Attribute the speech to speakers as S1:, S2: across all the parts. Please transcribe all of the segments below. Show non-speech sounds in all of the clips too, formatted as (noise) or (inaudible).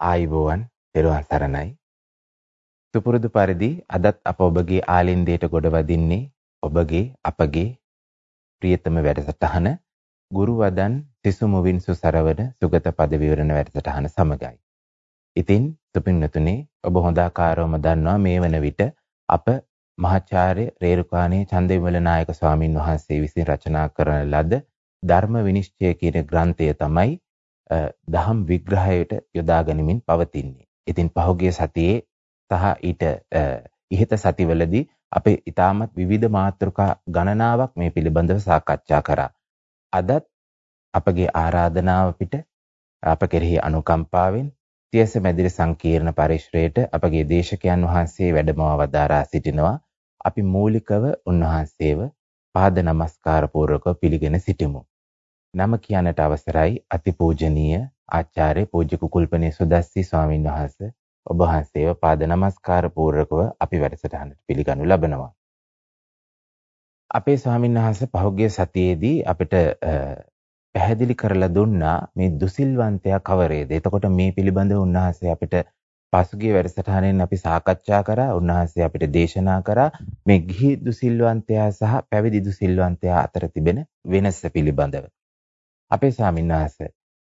S1: ආයිබෝවන් පෙරවන් සරණයි. සුපුරුදු පරිදි අදත් අප ඔබගේ ආලින්දයට ගොඩ වදින්නේ ඔබගේ අපගේ ප්‍රියතම වැඩසටහන ගුරු වදන් සිසු මුවින් සුසරවන සුගත පද විවරණ වැඩසටහන සමගයි. ඉතින් සුපින්නතුනේ ඔබ හොඳාකාරවම දන්නවා මේ වන විට අප මහාචාර්ය රේරුකාණේ චන්දවිමල නායක ස්වාමින් වහන්සේ විසින් රචනා කරන ලද ධර්ම විනිශ්චය කියන ග්‍රන්ථය තමයි දහම් විග්‍රහයට යොදා ගනිමින් පවතින්නේ. ඉතින් පහුගිය සතියේ සහ ඊට ඉහත සතිවලදී අපේ ඊටමත් විවිධ මාතෘකා ගණනාවක් මේ පිළිබඳව සාකච්ඡා කරා. අදත් අපගේ ආරාධනාව පිට අප කෙරෙහි අනුකම්පාවෙන් සියස මැදිරි සංකීර්ණ පරිශ්‍රයට අපගේ දේශකයන් වහන්සේ වැඩමව වදාරා සිටිනවා. අපි මූලිකව උන්වහන්සේව පාද නමස්කාර පූර්වකව පිළිගෙන සිටිමු. නම කියන්නට අවසරයි අතිපූජනීය ආචාර්ය පූජ්‍ය කුකුල්පනේ සුදස්සි ස්වාමින් වහන්සේ ඔබ වහන්සේව පාද නමස්කාර පූර්වකව අපි වැඩසටහනට පිළිගනු ලබනවා. අපේ ස්වාමින් වහන්සේ පහුගිය සතියේදී අපිට පැහැදිලි කරලා දුන්නා මේ දුසිල්වන්තයා කවරේද. එතකොට මේ පිළිබඳව උන්වහන්සේ අපිට පසුගිය වැඩසටහනෙන් අපි සාකච්ඡා කරා. උන්වහන්සේ අපිට දේශනා කරා මේ ගිහි දුසිල්වන්තයා සහ පැවිදි දුසිල්වන්තයා අතර තිබෙන වෙනස පිළිබඳව. අපේ ස්වාමීන්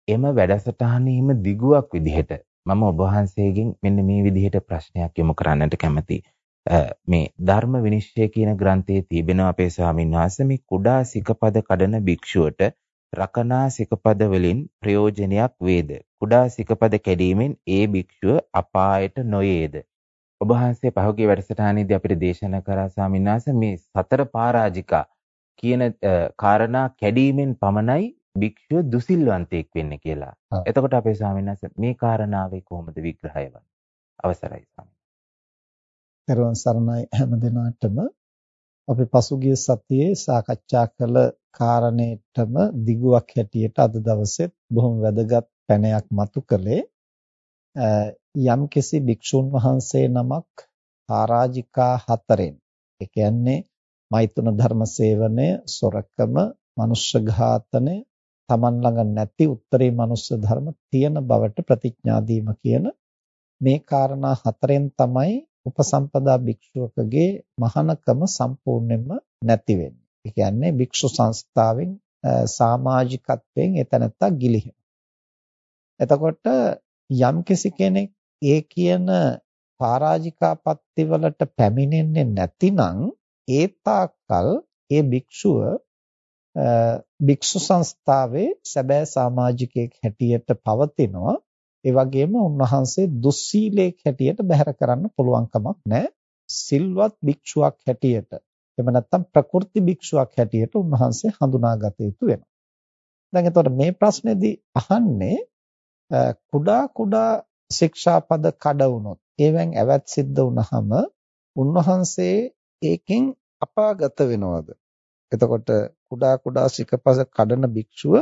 S1: එම වැඩසටහනේම දිගුවක් විදිහට මම ඔබ වහන්සේගෙන් මෙන්න මේ විදිහට ප්‍රශ්නයක් යොමු කරන්නට කැමතියි. මේ ධර්ම විනිශ්චය කියන ග්‍රන්ථයේ තිබෙනවා අපේ ස්වාමීන් වහන්සේ මේ කුඩා සිකපද කඩන භික්ෂුවට රකනා සිකපද වලින් ප්‍රයෝජනයක් වේද කුඩා සිකපද කැඩීමෙන් ඒ භික්ෂුව අපායට නොයේද ඔබ වහන්සේ පහුගිය වැඩසටහනේදී අපිට දේශනා කරා ස්වාමීන් වහන්සේ මේ සතර පරාජිකා කියන කාරණා කැඩීමෙන් පමණයි භික්ෂුව දුසිල්වන්තයෙක් වෙන්න කියලා. එතකොට අපේ ස්වාමීන් වහන්සේ මේ කාරණාවේ කොහොමද විග්‍රහය වන්නේ? අවසරයි ස්වාමීන්.
S2: පෙරවන් සරණයි හැම දිනාටම අපි පසුගිය සතියේ සාකච්ඡා කළ කාරණේටම දිගුවක් හැටියට අද දවසෙත් බොහොම වැදගත් පැනයක් මතු කළේ යම්කිසි භික්ෂුන් වහන්සේ නමක් පරාජිකා හතරෙන් ඒ කියන්නේ මෛතුන ධර්ම සේවනය, සොරකම, මනුෂ්‍ය ඝාතනය, Taman ළඟ නැති උත්තරී මනුස්ස ධර්ම තියෙන බවට ප්‍රතිඥා දීම කියන මේ කාරණා හතරෙන් තමයි උපසම්පදා භික්ෂුවකගේ මහානකම සම්පූර්ණයෙන්ම නැති වෙන්නේ. ඒ කියන්නේ භික්ෂු සංස්ථාවෙන් සමාජිකත්වයෙන් එතනත්තා ගිලිහෙන. එතකොට යම්කිසි කෙනෙක් ඒ කියන පරාජිකාපත්ති වලට පැමිණෙන්නේ නැතිනම් ඒ තාක්කල් ඒ භික්ෂුව භික්ෂු සංස්ථාවේ සැබෑ සමාජිකයෙක් හැටියට පවතිනවා. ඒ වගේම උන්වහන්සේ දුස්සීලයක් හැටියට බැහැර කරන්න පුළුවන් කමක් නැහැ. සිල්වත් භික්ෂුවක් හැටියට. එහෙම නැත්නම් ප්‍රකෘති භික්ෂුවක් හැටියට උන්වහන්සේ හඳුනාගත යුතු වෙනවා. දැන් එතකොට මේ ප්‍රශ්නේදී අහන්නේ කුඩා කුඩා ශික්ෂාපද කඩ වුණොත් ඒවෙන් ඇවැත් සිද්ධ වුණාම උන්වහන්සේ ඒකෙන් අපාගත වෙනවද? එතකොට කුඩා කුඩා සිකපස කඩන භික්ෂුව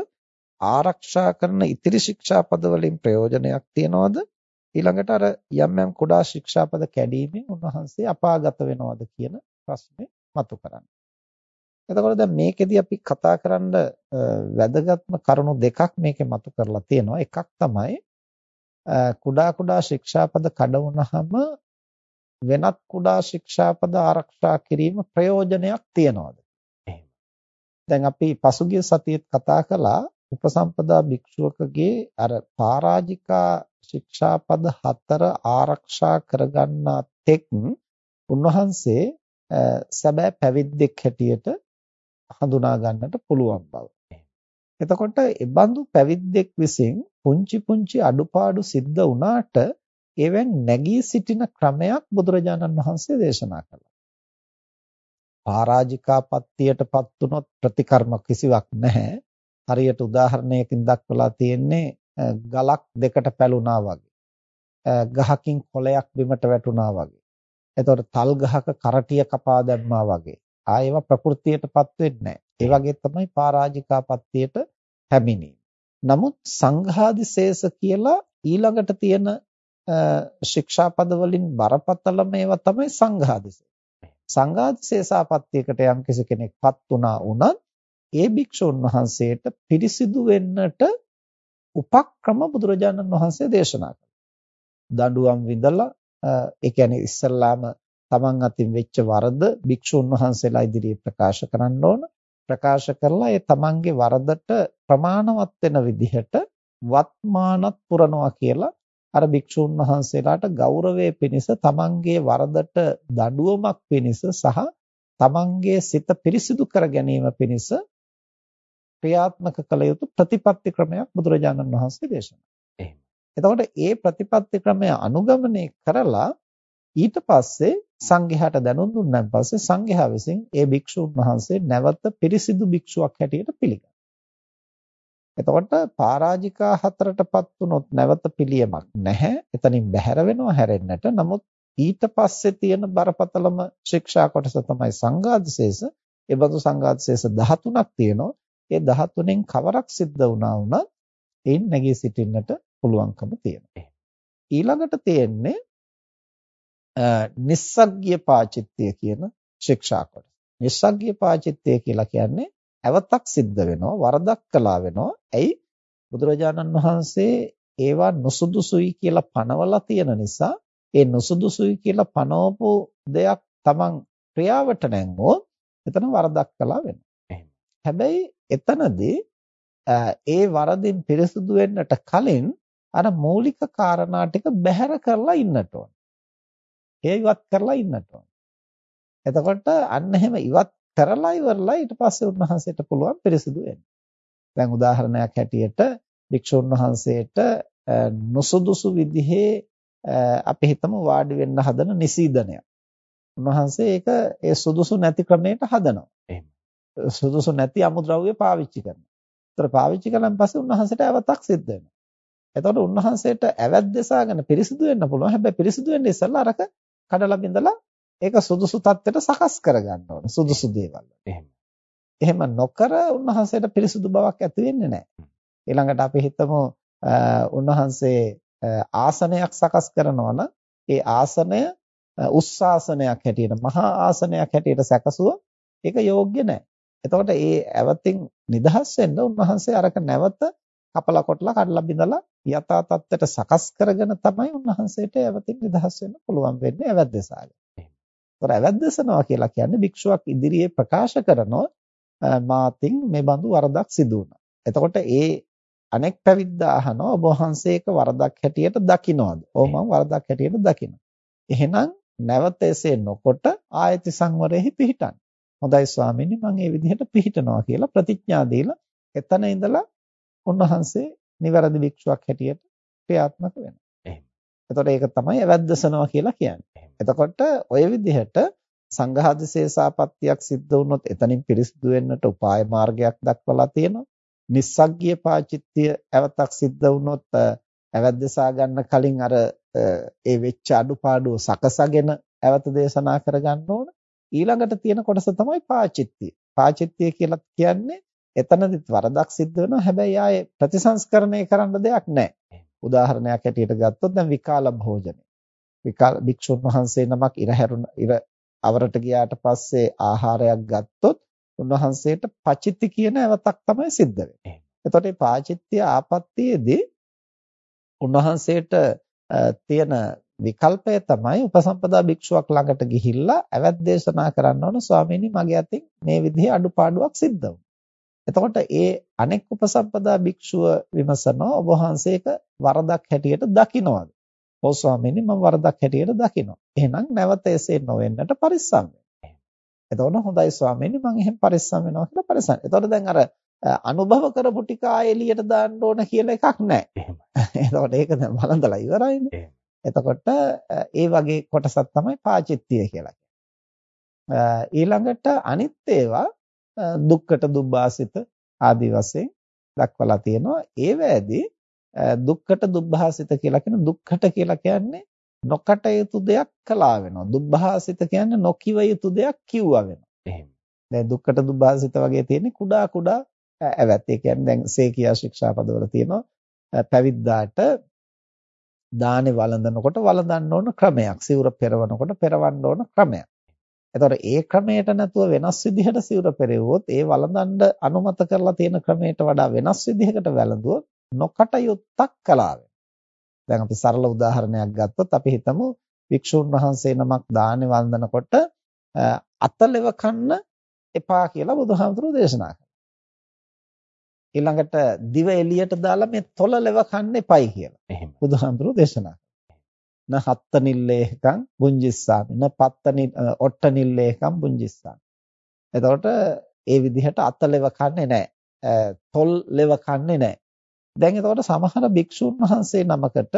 S2: ආරක්ෂා කරන ඉතිරි ශික්ෂාපද වලින් ප්‍රයෝජනයක් තියනවද ඊළඟට අර යම් යම් කුඩා ශික්ෂාපද කැඩීමෙන් උන්වහන්සේ අපාගත වෙනවද කියන ප්‍රශ්නේ මතු කරන්නේ. එතකොට දැන් මේකෙදි අපි කතා කරන්න වැදගත්ම කරුණු දෙකක් මේකේ මතු කරලා තියෙනවා. එකක් තමයි කුඩා කුඩා ශික්ෂාපද කඩ වුණාම වෙනත් කුඩා ශික්ෂාපද ආරක්ෂා කිරීම ප්‍රයෝජනයක් තියනවාද? දැන් අපි පසුගිය සතියේත් කතා කළා උපසම්පදා භික්ෂුවකගේ අර පරාජිකා ශික්ෂාපද හතර ආරක්ෂා කරගන්නා තෙක් උන්වහන්සේ සැබෑ පැවිද්දෙක් හැටියට හඳුනා ගන්නට පුළුවන් බව. එතකොට ඒ බඳු පැවිද්දෙක් විසින් පුංචි පුංචි අඩුපාඩු සිද්ධ වුණාට ඒවෙන් නැගී සිටින ක්‍රමයක් බුදුරජාණන් වහන්සේ දේශනා කළා. පරාජිකාපත්තියටපත් වුනොත් ප්‍රතිකර්ම කිසිවක් නැහැ. හරියට උදාහරණයකින් දක්වලා තියෙන්නේ ගලක් දෙකට පැලුණා වගේ. ගහකින් කොළයක් බිමට වැටුණා වගේ. එතකොට තල් ගහක කරටිය කපා දැම්මා වගේ. ආයෙව ප්‍රകൃතියටපත් වෙන්නේ නැහැ. ඒ වගේ තමයි පරාජිකාපත්තියට පැමිණීම. නමුත් සංඝාදිශේෂ කියලා ඊළඟට තියෙන ශික්ෂාපද වලින් බරපතලම ඒවා තමයි සංඝාදිශේෂ. සංඝාතිශේෂාපත්තියකට යම් කෙනෙක්පත් වුණා වුණත් ඒ භික්ෂුන් වහන්සේට පිරිසිදු වෙන්නට උපක්‍රම බුදුරජාණන් වහන්සේ දේශනා කළා. දඬුවම් විඳලා ඒ කියන්නේ ඉස්සල්ලාම තමන් අතින් වෙච්ච වරද භික්ෂුන් වහන්සේලා ඉදිරියේ ප්‍රකාශ කරන්න ඕන. ප්‍රකාශ කරලා ඒ තමන්ගේ වරදට ප්‍රමාණවත් වෙන විදිහට වත්මානත් පුරනවා කියලා අර භික්ෂුන් වහන්සේලාට ගෞරවයේ පිණිස තමන්ගේ වරදට දඬුවමක් පිණිස සහ තමන්ගේ සිත පිරිසිදු කර ගැනීම පිණිස ක්‍රියාත්මක කළ යුතු ප්‍රතිපත්ති ක්‍රමයක් බුදුරජාණන් වහන්සේ දේශනා.
S1: එහෙම.
S2: එතකොට ඒ ප්‍රතිපත්ති ක්‍රමය අනුගමනය කරලා ඊට පස්සේ සංඝයාට දැනුම් දුන්නාන් පස්සේ සංඝයා විසින් ඒ භික්ෂුන් වහන්සේ නැවත පිරිසිදු භික්ෂුවක් හැටියට පිළිගන්නවා. එතකොට පරාජිකා හතරටපත් වුණොත් නැවත පිළියමක් නැහැ. එතනින් බැහැර වෙනවා හැරෙන්නට. නමුත් ඊට පස්සේ තියෙන බරපතලම ශික්ෂා කොටස තමයි සංඝාදිශේෂ. ඒ බඳු සංඝාදිශේෂ 13ක් තියෙනවා. ඒ 13න් කවරක් සිද්ධ වුණා වුණත් එයින් නැගී සිටින්නට පුළුවන්කම තියෙනවා. ඊළඟට තියෙන්නේ නිස්සග්ගිය පාචිත්‍ය කියන ශික්ෂා කොටස. නිස්සග්ගිය පාචිත්‍ය කියලා කියන්නේ ඇවතක් සිද්ධ වෙනවා වරදක් කළා වෙනවා. ඇයි බුදුරජාණන් වහන්සේ ඒවා නුසුදුසුයි කියලා පනවලා තියෙන නිසා ඒ නුසුදුසුයි කියලා පනවපු දෙයක් Taman ක්‍රියාවට නැංගුවොත් එතන වරදක් කළා වෙනවා. හැබැයි එතනදී ඒ වරදින් පිරිසුදු වෙන්නට කලින් අර මූලික කාරණා ටික බැහැර කරලා ඉන්නට ඕන. ඒ ඉවත් කරලා ඉන්නට ඕන. එතකොට අන්න එහෙම ඉවත් කරලා ඉවරලා ඊට පස්සේ උන්වහන්සේට පුළුවන් පිරිසිදු වෙන්න. දැන් උදාහරණයක් හැටියට භික්ෂුන් වහන්සේට නොසුදුසු විදිහේ අපි හිතමු වාඩි වෙන්න හදන නිසීදනයක්. උන්වහන්සේ ඒක ඒ සුදුසු නැති ක්‍රමයකට හදනවා.
S1: එහෙම.
S2: සුදුසු නැති අමුද්‍රව්‍ය පාවිච්චි කරනවා. ඒතර පාවිච්චි කළාන් පස්සේ උන්වහන්සේට අවතක් සිද්ධ වෙනවා. එතකොට උන්වහන්සේට ඇවැත් දෙසාගෙන පිරිසිදු වෙන්න පුළුවන්. හැබැයි පිරිසිදු වෙන්න ඉස්සෙල්ලා අරක කඩලා බිඳලා ඒක සුදුසු තත්ත්වයට සකස් කරගන්න ඕන. සුදුසු දේවල්.
S1: එහෙම.
S2: එහෙම නොකර උන්වහන්සේට පිරිසිදු බවක් ඇති වෙන්නේ නැහැ. ඊළඟට අපි හිතමු උන්වහන්සේ ආසනයක් සකස් කරනවා නම් ඒ ආසනය උස්සාසනයක් හැටියට මහා ආසනයක් හැටියට සැකසුව ඒක යෝග්‍ය නැහැ. එතකොට ඒ ඇවතින් නිදහස් වෙන්න උන්වහන්සේ අරක නැවත කපලා කොටලා කඩලා බිඳලා යථා තත්ත්වයට සකස් කරගෙන තමයි උන්වහන්සේට ඇවතින් නිදහස් වෙන්න පුළුවන් වෙන්නේ ඇවැද්දසාගෙන. ඒතර ඇවැද්දසනවා කියලා කියන්නේ භික්ෂුවක් ඉදිරියේ ප්‍රකාශ කරනවා මාතින් මේ බඳු වරදක් සිදු වුණා. එතකොට ඒ අනෙක් පැවිද්දා අහනවා ඔබ වහන්සේක වරදක් හැටියට දකින්නවද? ඔව් මම වරදක් හැටියට දකිනවා. එහෙනම් නැවත එසේ නොකොට ආයති සංවරෙහි පිහිටන්න. හොඳයි ස්වාමීනි මම මේ විදිහට පිහිටනවා කියලා ප්‍රතිඥා දීලා එතන ඉඳලා උන්වහන්සේ නිවැරදි භික්ෂුවක් හැටියට ක්‍රියාත්මක වෙනවා.
S1: එහෙම.
S2: එතකොට ඒක තමයි අවද්දසනවා කියලා කියන්නේ. එතකොට ඔය විදිහට සංඝාදිශේෂාපත්තියක් සිද්ධ වුණොත් එතනින් පිරිසිදු වෙන්නට උපාය මාර්ගයක් දක්වලා තියෙනවා. නිස්සග්ගිය පාචිත්‍ය අවතක් සිද්ධ වුණොත් අවද්දසා ගන්න කලින් අර ඒ වෙච්ච අඩුපාඩුව සකසගෙන අවත දේශනා කරගන්න ඕන. ඊළඟට තියෙන කොටස තමයි පාචිත්‍ය. පාචිත්‍ය කියලා කියන්නේ එතනදිත් වරදක් සිද්ධ වෙනවා. හැබැයි ආයේ ප්‍රතිසංස්කරණය කරන්න දෙයක් නැහැ. උදාහරණයක් හැටියට ගත්තොත් දැන් විකාල භෝජනය. විකාල භික්ෂුන් වහන්සේ නමක් ඉර හැරුණ ඉර අවරට ගියාට පස්සේ ආහාරයක් ගත්තොත් උන්වහන්සේට පචිත්ති කියන අවතක් තමයි සිද්ධ වෙන්නේ. එතකොට මේ පාචිත්‍ය ආපත්තියේදී උන්වහන්සේට තියෙන විකල්පය තමයි උපසම්පදා භික්ෂුවක් ළඟට ගිහිල්ලා අවැත් දේශනා කරන්න ඕන ස්වාමීනි මගේ අතින් මේ විදිහේ අඩුපාඩුවක් සිද්ධ. එතකොට ඒ අනෙක් උපසම්පදා භික්ෂුව විමසනවා ඔබ වහන්සේක වරදක් හැටියට දකින්නවද? ඔව් ස්වාමීනි මම වරදක් හැටියට දකිනවා. එහෙනම් නැවත එසේ නොවෙන්නට පරිස්සම් වෙන්න. එතකොට හොඳයි ස්වාමීනි මම එහෙම පරිස්සම් වෙනවා කියලා පරිස්සම්. එතකොට දැන් අර අනුභව කරපු ටික එළියට දාන්න ඕන කියලා එකක් නැහැ.
S1: එහෙම. (laughs)
S2: එතකොට ඒක දැන් වළඳලා ඉවරයිනේ. එතකොට ඒ වගේ කොටසක් තමයි පාචිත්‍ය කියලා කියන්නේ. ඊළඟට අනිත් ඒවා දුක්කට දුබ්බාසිත ආදී වශයෙන් දක්වලා තියෙනවා. ඒවැදී දුක්කට දුබ්බාසිත කියලා කියන දුක්කට කියලා කියන්නේ නොකට යුතු දෙයක් කළා වෙනවා. දුබ්බාසිත කියන්නේ නොකිව යුතු දෙයක් කිව්වා වෙනවා.
S1: එහෙම.
S2: දැන් දුක්කට දුබ්බාසිත වගේ තියෙන්නේ කුඩා කුඩා ඇවැත්. ඒ කියන්නේ දැන් සේකියා ශික්ෂාපදවල තියෙනවා පැවිද්දාට දානේ වළඳනකොට වළඳන්න ඕන ක්‍රමයක්. සිවුර පෙරවනකොට පෙරවන්න ඕන ක්‍රමයක්. එතකොට ඒ ක්‍රමයට නැතුව වෙනස් විදිහට සිවුර පෙරෙවුවොත් ඒ වළඳන්න අනුමත කරලා තියෙන ක්‍රමයට වඩා වෙනස් විදිහකට වැළඳුවොත් නොකටයුත්තක් කළා දැන් අපි සරල උදාහරණයක් ගත්තොත් අපි හිතමු වික්ෂුන් වහන්සේ නමක් දානේ වන්දනකොට අතලෙව කන්න එපා කියලා බුදුහාමුදුරුවෝ දේශනා කළා. ඊළඟට දිව එළියට දාලා මේ තොල ලෙව කන්න එපයි කියලා.
S1: එහෙම.
S2: බුදුහාමුදුරුවෝ දේශනා කළා. න හත්ත නිල්ලේකං බුංජිස්සාමි න පත්ත නිල් ඔට්ට නිල්ලේකං බුංජිස්සාමි. එතකොට ඒ විදිහට අතලෙව කන්නේ නැහැ. තොල් ලෙව කන්නේ නැහැ. දැන් එතකොට සමහර භික්ෂුන් වහන්සේ නමකට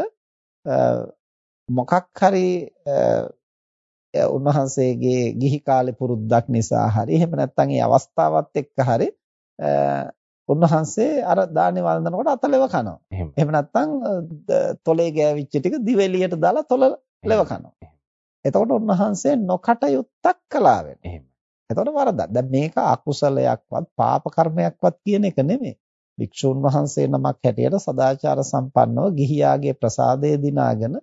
S2: මොකක් හරි උන්වහන්සේගේ ගිහි කාලේ පුරුද්දක් නිසා හරි එහෙම නැත්නම් ඒ අවස්ථාවත් එක්ක හරි උන්වහන්සේ අර දානේ වළඳනකොට අතලෙව කනවා. එහෙම නැත්නම් තොලේ ගෑවිච්ච ටික දිවෙලියට දාලා තොල ලෙව කනවා. එතකොට උන්වහන්සේ නොකටයුත්තක් කළා වෙනවා. එතකොට වරදක්. දැන් මේක අකුසලයක්වත් පාප කර්මයක්වත් කියන එක නෙමෙයි. වික්ෂුන් වහන්සේ නමක් හැටියට සදාචාර සම්පන්නව ගිහියාගේ ප්‍රසාදය දිනාගෙන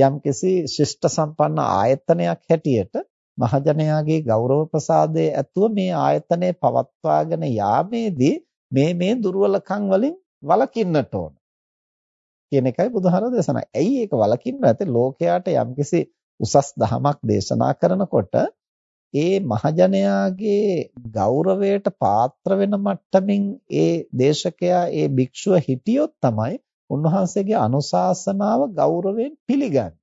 S2: යම්කිසි ශිෂ්ට සම්පන්න ආයතනයක් හැටියට මහජනයාගේ ගෞරව ප්‍රසාදයේ ඇතුව මේ ආයතනය පවත්වාගෙන යාමේදී මේ මේ දුර්වලකම් වලින් වළකින්නට ඕන කියන එකයි බුදුහාර දේශනා. ඇයි ඒක වළකින්න ඇත්තේ ලෝකයාට යම්කිසි උසස් දහමක් දේශනා කරනකොට ඒ මහජනයාගේ ගෞරවයට පාත්‍ර වෙන මට්ටමින් ඒ දේශකයා ඒ භික්ෂුව හිටියොත් තමයි උන්වහන්සේගේ අනුශාසනාව ගෞරවයෙන් පිළිගන්නේ.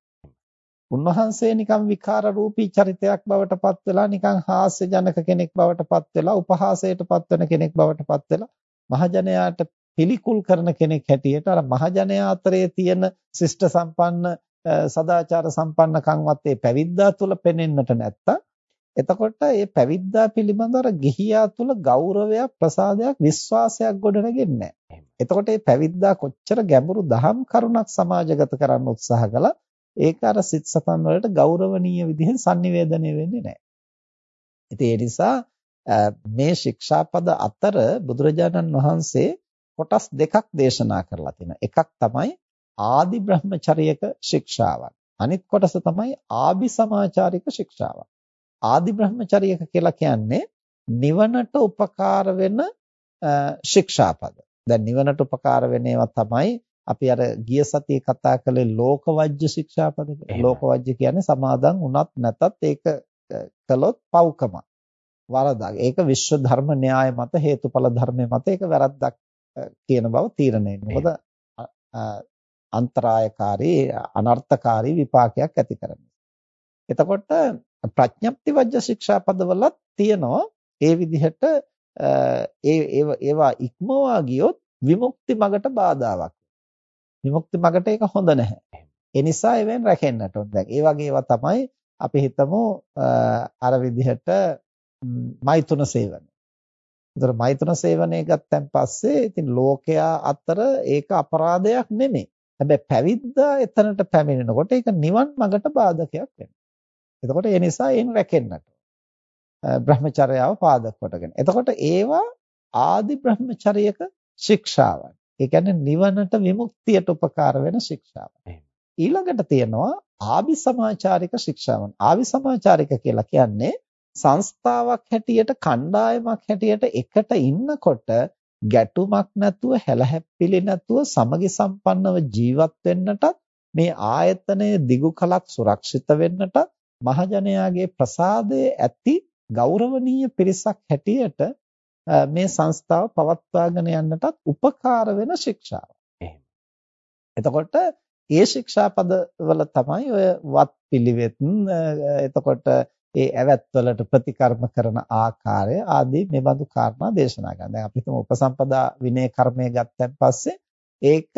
S2: උන්වහන්සේ නිකම් විකාර රූපී චරිතයක් බවට පත් වෙලා නිකම් හාස්‍ය ජනක කෙනෙක් බවට පත් වෙලා උපහාසයට පත් වෙන කෙනෙක් බවට පත් වෙලා මහජනයාට පිළිකුල් කරන කෙනෙක් හැටියට අර මහජනයා අතරේ තියෙන ශිෂ්ට සම්පන්න සදාචාර සම්පන්නකම්වත් ඒ පැවිද්දා තුල පෙනෙන්නට නැත්තම් එතකොට මේ පැවිද්දා පිළිබඳ අර ගිහියා තුල ගෞරවයක් ප්‍රසාදයක් විශ්වාසයක් ගොඩනගෙන්නේ නැහැ. එතකොට මේ පැවිද්දා කොච්චර ගැඹුරු දහම් කරුණක් සමාජගත කරන්න උත්සාහ කළා ඒක අර සිත් සතන් වලට ගෞරවනීය විදිහෙන් sannivedanaya වෙන්නේ නැහැ. ඉතින් ඒ නිසා මේ ශික්ෂාපද අතර බුදුරජාණන් වහන්සේ කොටස් දෙකක් දේශනා කරලා තිනවා. එකක් තමයි ආදි බ්‍රහ්මචර්යක ශික්ෂාවන්. අනිත් කොටස තමයි ආභි සමාචාරික ශික්ෂාවන්. ආදි බ්‍රහ්මචර්යක කියලා කියන්නේ නිවනට උපකාර වෙන ශික්ෂාපද. දැන් නිවනට උපකාර වෙන ඒවා තමයි අපි අර ගිය සතියේ කතා කළේ ලෝකවජ්‍ය ශික්ෂාපද ලෝකවජ්‍ය කියන්නේ සමාදන් වුණත් නැතත් ඒක කළොත් පව්කම. වරදක්. ඒක විශ්ව ධර්ම න්‍යාය මත හේතුඵල ධර්මයේ මත ඒක වැරද්දක් කියන බව තීරණය මොකද අන්තරායකාරී අනර්ථකාරී විපාකයක් ඇති කරනවා. එතකොට ප්‍රඥප්ති වජ්‍ය ශික්ෂාපදවලත් තියෙනවා ඒ විදිහට ඒ ඒවා ඉක්මවා ගියොත් විමුක්ති මගට බාධාවක්. විමුක්ති මගට ඒක හොඳ නැහැ. ඒ නිසා ඒවෙන් රැකෙන්නට ඕන. දැන් ඒ වගේ ඒවා තමයි අපි හිතමු අර විදිහට මෛතුන සේවනය. ඒතර මෛතුන සේවනය ගත්තන් පස්සේ ඉතින් ලෝකයා අතර ඒක අපරාධයක් නෙමෙයි. හැබැයි පැවිද්දා එතනට පැමිණෙනකොට ඒක නිවන් මගට බාධකයක් වෙනවා. එතකොට ඒ නිසා එයින් රැකෙන්නට. බ්‍රහ්මචර්යාව පාදක කොටගෙන. එතකොට ඒවා ආදි බ්‍රහ්මචර්යක ශික්ෂාවන්. ඒ කියන්නේ නිවනට විමුක්තියට උපකාර වෙන ශික්ෂාවන්. ඊළඟට තියෙනවා ආවි සමාචාරික ශික්ෂාවන්. ආවි සමාචාරික කියලා කියන්නේ සංස්ථාවක් හැටියට කණ්ඩායමක් හැටියට එකට ඉන්නකොට ගැටුමක් නැතුව හැලහැප්පිලි නැතුව සමගි සම්පන්නව ජීවත් වෙන්නටත් මේ ආයතනයේ දිගු කලක් සුරක්ෂිත වෙන්නටත් මහජනයාගේ ප්‍රසාදයේ ඇති ගෞරවනීය පිරිසක් හැටියට මේ සංස්ථාව පවත්වාගෙන යන්නටත් උපකාර වෙන ශික්ෂාව. එහෙම. එතකොට ඒ ශික්ෂාපද වල තමයි ඔය වත් පිළිවෙත් එතකොට ඒ ඇවැත්වලට ප්‍රතිකර්ම කරන ආකාරය ආදී මෙබඳු කාරණා දේශනා කරනවා. දැන් අපි හිතමු උපසම්පදා විනය කර්මය ගත්තන් පස්සේ ඒක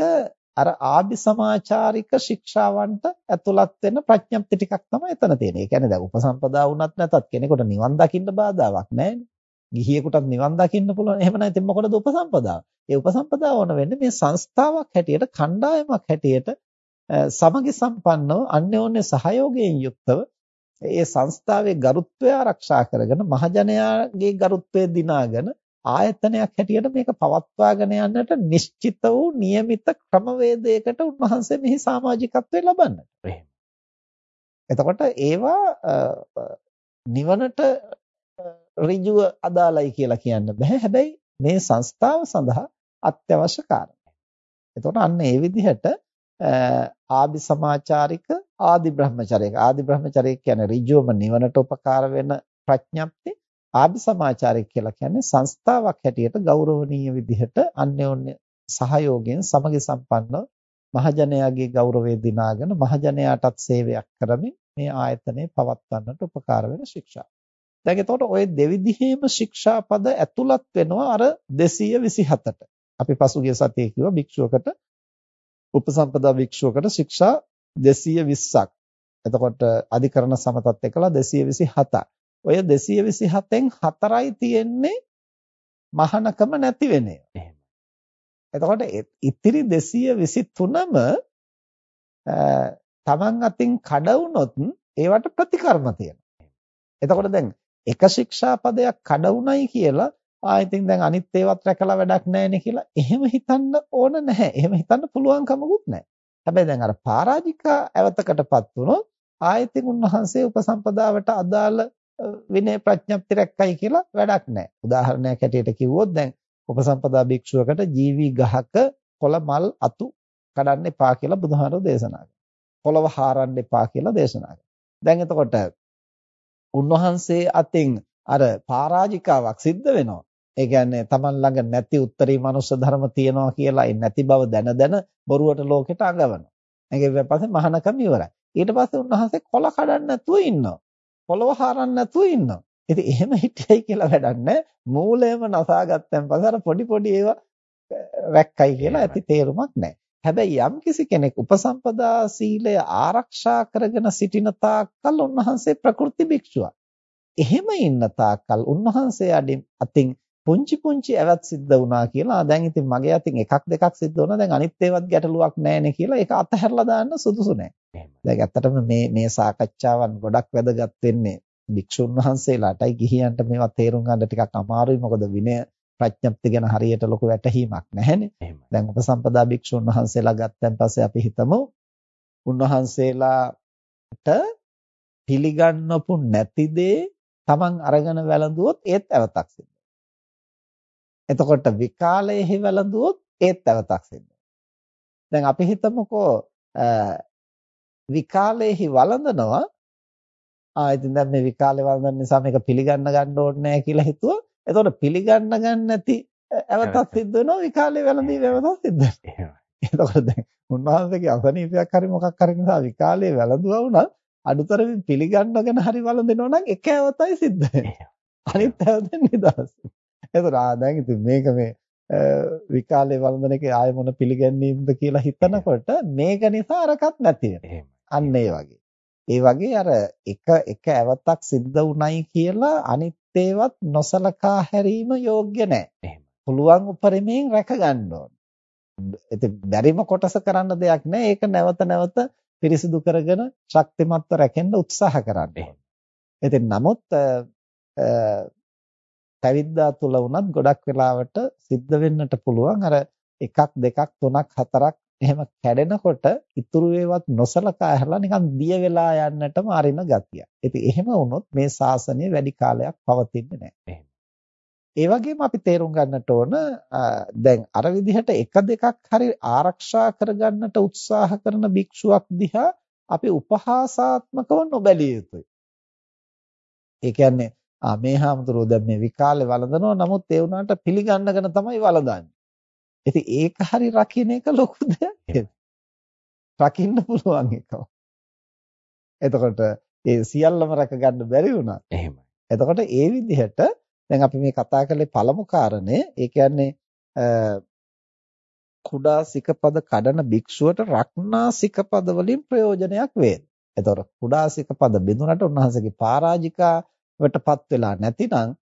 S2: අර ආභි සමාචාරික ශික්ෂාවන්ට ඇතුළත් වෙන ප්‍රඥප්ති ටිකක් තමයි එතන තියෙන්නේ. ඒ කියන්නේ දැන් උපසම්පදා වුණත් නැතත් කෙනෙකුට නිවන් දකින්න බාධාවක් නැහැ. ගිහියෙකුටත් නිවන් දකින්න පුළුවන්. එහෙම නැත්නම් මොකටද උපසම්පදාව? ඒ උපසම්පදාව ඕන වෙන්නේ මේ සංස්ථාවක් හැටියට, කණ්ඩායමක් හැටියට සමගි සම්පන්නව අන්‍යෝන්‍ය සහයෝගයෙන් යුක්තව ඒ සංස්ථාවේ ගරුත්වය ආරක්ෂා කරගෙන මහජනයාගේ ගරුත්වය දිනාගෙන ආයතනයක් හැටියට මේක පවත්වාගෙන යන්නට නිශ්චිත වූ નિયમિત ක්‍රමවේදයකට උන්වහන්සේ මෙහි සමාජිකත්වය ලබන්නට. එතකොට ඒවා නිවනට ඍජුව අදාළයි කියලා කියන්න බෑ. හැබැයි මේ සංස්ථාව සඳහා අත්‍යවශ්‍ය කාරණා. එතකොට අන්න ඒ විදිහට ආදි සමාචාරික ආදි බ්‍රහ්මචාරික ආදි බ්‍රහ්මචාරික කියන්නේ ඍජුවම නිවනට උපකාර වෙන ප්‍රඥප්ති ආදි සමාචාරික කියලා කියන්නේ සංස්ථාවක් හැටියට ගෞරවනීය විදිහට අන්‍යෝන්‍ය සහයෝගයෙන් සමගි සම්පන්නව මහජනයාගේ ගෞරවය දිනාගෙන මහජනයාටත් සේවයක් කරමින් මේ ආයතනය පවත්වන්නට උපකාර වෙන ශික්ෂා. දැන් එතකොට ওই දෙවිධිහේම ශික්ෂාපද ඇතුළත් වෙනවා අර 227ට. අපි පසුගිය සතියේ කිව්වා භික්ෂුවකට උපසම්පදා භික්ෂුවකට ශික්ෂා 220ක්. එතකොට අධිකරණ සමතත් එක්කලා 227ක්. ඔය 227න් 4යි තියෙන්නේ මහානකම නැති වෙන ඒවා. එතකොට ඉතිරි 223ම තමන් අතින් කඩ වුණොත් ඒවට ප්‍රතිකර්ම තියෙනවා. එතකොට දැන් එක ශික්ෂාපදයක් කඩ වුණයි කියලා ආයෙත් දැන් අනිත් ඒවත් රැකලා වැඩක් නැහැනේ කියලා එහෙම හිතන්න ඕන නැහැ. එහෙම හිතන්න පුළුවන් කමකුත් නැහැ. හැබැයි දැන් අර පරාජිකා ඇවතකටපත් වුණොත් ආයෙත් උන්වහන්සේ උපසම්පදාවට අදාළ විනය ප්‍රඥප්ති රැක්කයි කියලා වැඩක් නැහැ. උදාහරණයක් ඇටියට කිව්වොත් දැන් උපසම්පදා භික්ෂුවකට ජීවි ගහක කොළ මල් අතු කඩන්න එපා කියලා බුදුහාරෝ දේශනා කළා. පොළව හාරන්න එපා කියලා දේශනා කළා. දැන් එතකොට උන්වහන්සේ අතින් අර පරාජිකාවක් සිද්ධ වෙනවා. ඒ කියන්නේ Taman ළඟ නැති උත්තරී මනුෂ්‍ය ධර්ම තියනවා කියලා ඒ නැති බව දැන දැන බොරුවට ලෝකෙට අඟවනවා. ඒකෙන් පස්සේ මහානකම ඉවරයි. ඊට පස්සේ උන්වහන්සේ කොළ කඩන්න නැතුව ඉන්නවා. පොළව හරන්න නැතුව ඉන්නවා. ඉතින් එහෙම හිටියයි කියලා වැඩක් නැහැ. මූලයම නසාගත්තන් පස්සේ අර පොඩි පොඩි ඒවා රැක්කයි කියලා ඇති තේරුමක් නැහැ. හැබැයි යම් කිසි කෙනෙක් උපසම්පදා සීලය ආරක්ෂා කරගෙන සිටින තාක්කල් උන්වහන්සේ ප්‍රකෘති භික්ෂුවක්. එහෙම ඉන්න තාක්කල් උන්වහන්සේ අතින් පුංචි පුංචි ඇවත් සිද්ධ වුණා කියලා. දැන් ඉතින් මගේ අතින් එකක් දෙකක් සිද්ධ වුණා. දැන් අනිත් ඒවත් ගැටලුවක් නැහැනේ කියලා ඒක අතහැරලා දාන්න සුදුසු නැහැ. දැන් ඇත්තටම මේ මේ සාකච්ඡාවන් ගොඩක් වැදගත් වෙන්නේ භික්ෂුන් වහන්සේලාටයි. ගිහියන්ට මේවා තේරුම් ගන්න ටිකක් අමාරුයි. මොකද විනය ප්‍රඥප්ති ගැන හරියට ලොකු වැටහීමක් නැහැනේ. දැන් උපසම්පදා භික්ෂුන් වහන්සේලා ගත්තන් පස්සේ අපි හිතමු උන්වහන්සේලාට පිළිගන්නපු නැති දේ Taman අරගෙන වැළඳුවොත් ඒත් ඇවතක් සිද්ධ එතකොට විකාලයේ වැළඳුවොත් ඒත් ඇවතක් සිද්ධ දැන් අපි හිතමුකෝ විකාලයේ වළඳනවා ආ ඉතින් දැන් මේ විකාලේ වළඳන නිසා මේක පිළිගන්න ගන්න ඕනේ නැහැ කියලා හිතුවා. එතකොට පිළිගන්න ගන්න නැති ඇවතක් සිද්ධ වෙනවා විකාලේ වැළඳීම ඇවතක් සිද්ධ වෙනවා. එතකොට දැන් උන්වහන්සේගේ අසනීපයක් හරි මොකක් හරි නිසා විකාලේ වැළඳුවා වුණා අඩුතරමින් පිළිගන්නගෙන හරි වළඳනවා නම් එක ඇවතයි සිද්ධ වෙන්නේ. අනිත් ඇවතෙන් නිදහස්. එතකොට ආ දැන් ඉතින් මේක මේ විකාලේ වළඳන එකේ ආය මොන පිළිගැනීමද කියලා හිතනකොට මේක නිසා අරකට නැති අන්න ඒ වගේ. ඒ වගේ අර එක එක ඇවතක් සිද්ධ වුණයි කියලා අනිත් ඒවත් නොසලකා හැරීම යෝග්‍ය නැහැ. පුළුවන් උපරිමයෙන් රැක ගන්න ඕන. ඉතින් බැරිම කොටස කරන්න දෙයක් නැහැ. ඒක නැවත නැවත පිරිසිදු කරගෙන ශක්තිමත්ව රැකෙන්න උත්සාහ කරන්න ඕන. ඉතින් නමුත් පැවිද්දා තුල වුණත් ගොඩක් වෙලාවට සිද්ධ වෙන්නට පුළුවන් අර එකක් දෙකක් තුනක් හතරක් එහෙම කැඩෙනකොට ඉතුරු ඒවත් නොසලකා හැරලා නිකන් දිය වෙලා යන්නටම අරින ගතිය. ඉතින් එහෙම වුණොත් මේ ශාසනය වැඩි කාලයක් පවතින්නේ නැහැ. ඒ වගේම අපි තේරුම් ගන්නට ඕන දැන් අර විදිහට එක දෙකක් හරි ආරක්ෂා කරගන්නට උත්සාහ කරන භික්ෂුවක් දිහා අපි උපහාසාත්මකව නොබැලිය යුතුයි. ඒ කියන්නේ ආ මේ හාමුදුරුවෝ දැන් මේ විකාලේ වළඳනවා නමුත් ඒ වුණාට පිළිගන්නගෙන තමයි වළඳන්නේ. ඉතින් ඒක හරි රකින්න එක ලොකු දෙයක්. රකින්න පුළුවන් එකම. එතකොට ඒ සියල්ලම රැක ගන්න බැරි වුණා.
S1: එහෙමයි.
S2: එතකොට ඒ විදිහට දැන් අපි මේ කතා කරලේ පළමු කාරණේ ඒ කියන්නේ කුඩා සිකපද කඩන භික්ෂුවට රක්නා සිකපද වලින් ප්‍රයෝජනයක් වේද. එතකොට කුඩා සිකපද බිඳුනට උන්වහන්සේගේ පරාජිකාවටපත් වෙලා නැතිනම්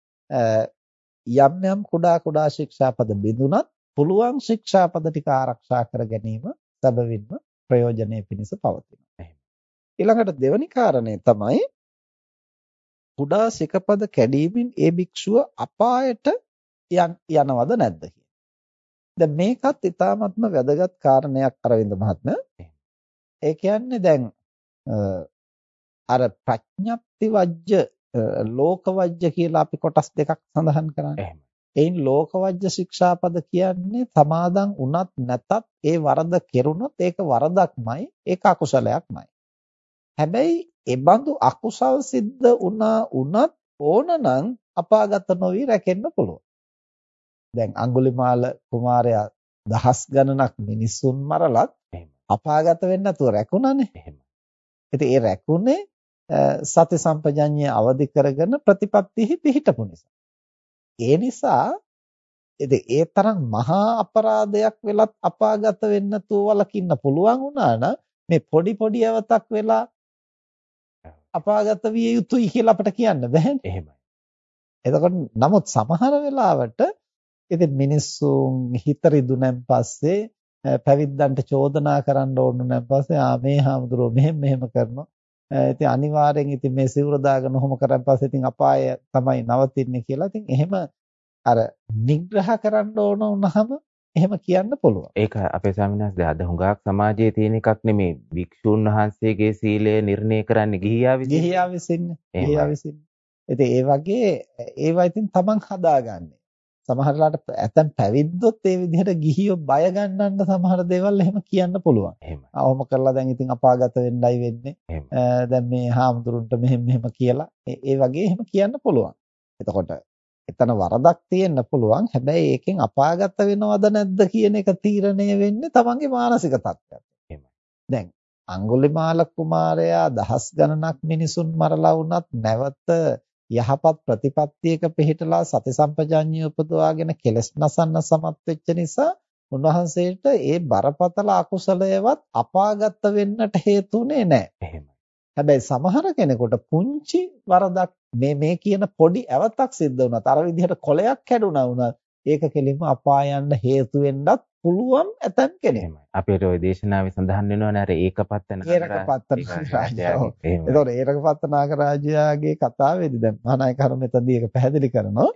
S2: යම් යම් කුඩා කුඩා ශික්ෂාපද බිඳුනත් පුළුවන් ශික්ෂාපද ටික ආරක්ෂා කර ගැනීම සැබවින්ම ප්‍රයෝජනෙ පිණිස පවතිනවා. ඊළඟට දෙවැනි කාරණේ තමයි කුඩා සිකපද කැඩීමෙන් ඒ භික්ෂුව අපායට යනවද නැද්ද දැන් මේකත් ඊ타මත්ම වැදගත් කාරණයක් අරවින්ද මහත්මයා. ඒ කියන්නේ දැන් අර ප්‍රඥප්ති වජ්‍ය ලෝක වජ්‍ය කියලා අපි කොටස් දෙකක් සඳහන් කරන්නේ. එයින් ලෝකවජ්‍ය ශික්ෂාපද කියන්නේ සමාදන් වුණත් නැතත් ඒ වරද කෙරුණොත් ඒක වරදක්මයි ඒක අකුසලයක්මයි. හැබැයි ඒ බඳු අකුසල් සිද්ධ වුණා වුණත් ඕනනම් අපාගත නොවි රැකෙන්න පුළුවන්. දැන් අඟුලිමාල කුමාරයා දහස් ගණනක් මිනිසුන් මරලත් අපාගත වෙන්නේ නැතුව රැකුණානේ.
S1: එහෙම.
S2: ඉතින් ඒ රැකුනේ සති සම්පජඤ්ඤය අවදි කරගෙන ප්‍රතිපත්තිහි පිහිටපු නිසා. ඒ නිසා ඉතින් ඒ තරම් මහා අපරාධයක් වෙලත් අපාගත වෙන්න නැතුව වළකින්න පුළුවන් වුණා නම් මේ පොඩි පොඩි අවතක් වෙලා අපාගත විය යුතුයි කියලා අපිට කියන්න බෑනේ.
S1: එහෙමයි.
S2: එතකොට නමුත් සමහර වෙලාවට ඉතින් මිනිස්සුන් හිත රිදුනන් පස්සේ පැවිද්දන්ට චෝදනා කරන්න ඕන නම් පස්සේ ආ මේ හාමුදුරුවෝ මෙහෙම මෙහෙම කරනවා. ඉතින් අනිවාර්යෙන් ඉතින් මේ සිවුර දාගෙන ඔහොම කරන් පස්සේ ඉතින් අපාය තමයි නවතින්නේ කියලා. ඉතින් එහෙම අර නිග්‍රහ කරන්න ඕන වුණාම එහෙම කියන්න පුළුවන්.
S1: ඒක අපේ ස්වාමීන් වහන්සේ අද හුඟක් සමාජයේ තියෙන එකක් නෙමේ. භික්ෂුන් වහන්සේගේ සීලය නිර්ණය කරන්නේ ගිහියා විසින්.
S2: ගිහියා විසින්. ගිහියා විසින්. ඉතින් ඒ වගේ ඒවා ඉතින් තමන් හදාගන්නේ. සමහරලාට ඇතන් පැවිද්දොත් ඒ විදිහට ගිහියෝ බය ගන්නන්න සමහර දේවල් එහෙම කියන්න පුළුවන්.
S1: එහෙමයි.
S2: අවම කරලා දැන් ඉතින් අපාගත වෙන්නයි වෙන්නේ. දැන් මේ හාමුදුරුන්ට මෙහෙම මෙහෙම කියලා ඒ වගේ එහෙම කියන්න පුළුවන්. එතකොට එතන වරදක් තියෙන්න පුළුවන්. හැබැයි ඒකෙන් අපාගත වෙනවද නැද්ද කියන එක තීරණය වෙන්නේ තමන්ගේ මානසික තත්ත්වයට.
S1: එහෙමයි.
S2: දැන් අඟුලිමාල කුමාරයා දහස් ගණනක් මිනිසුන් මරලා වුණත් නැවත යහපත් ප්‍රතිපත්තියක පිහිටලා සති සම්පජාඤ්ඤය උපදවාගෙන කෙලස් නසන්න සමත් වෙච්ච නිසා උන්වහන්සේට ඒ බරපතල අකුසලයවත් අපාගත වෙන්නට හේතුනේ නැහැ.
S1: එහෙමයි.
S2: හැබැයි සමහර කෙනෙකුට පුංචි වරදක් මේ මේ කියන පොඩි ඇවතක් සිද්ධ වුණත් අර විදිහට කොලයක් කැඩුනා වුණත් ඒක කෙලින්ම අපායන්න හේතු වෙන්නත් පුළුවන් ඇතන් කෙනෙක්.
S1: එහෙමයි. අපේට ওই දේශනාවේ සඳහන් වෙනවනේ අර ඒකපත්ත
S2: ඒකපත්ත නාගරාජයා. ඒතකොට ඒකපත්ත නාගරාජයාගේ කතාවේදී දැන් මහානායක කරු මෙතනදී ඒක පැහැදිලි කරනවා.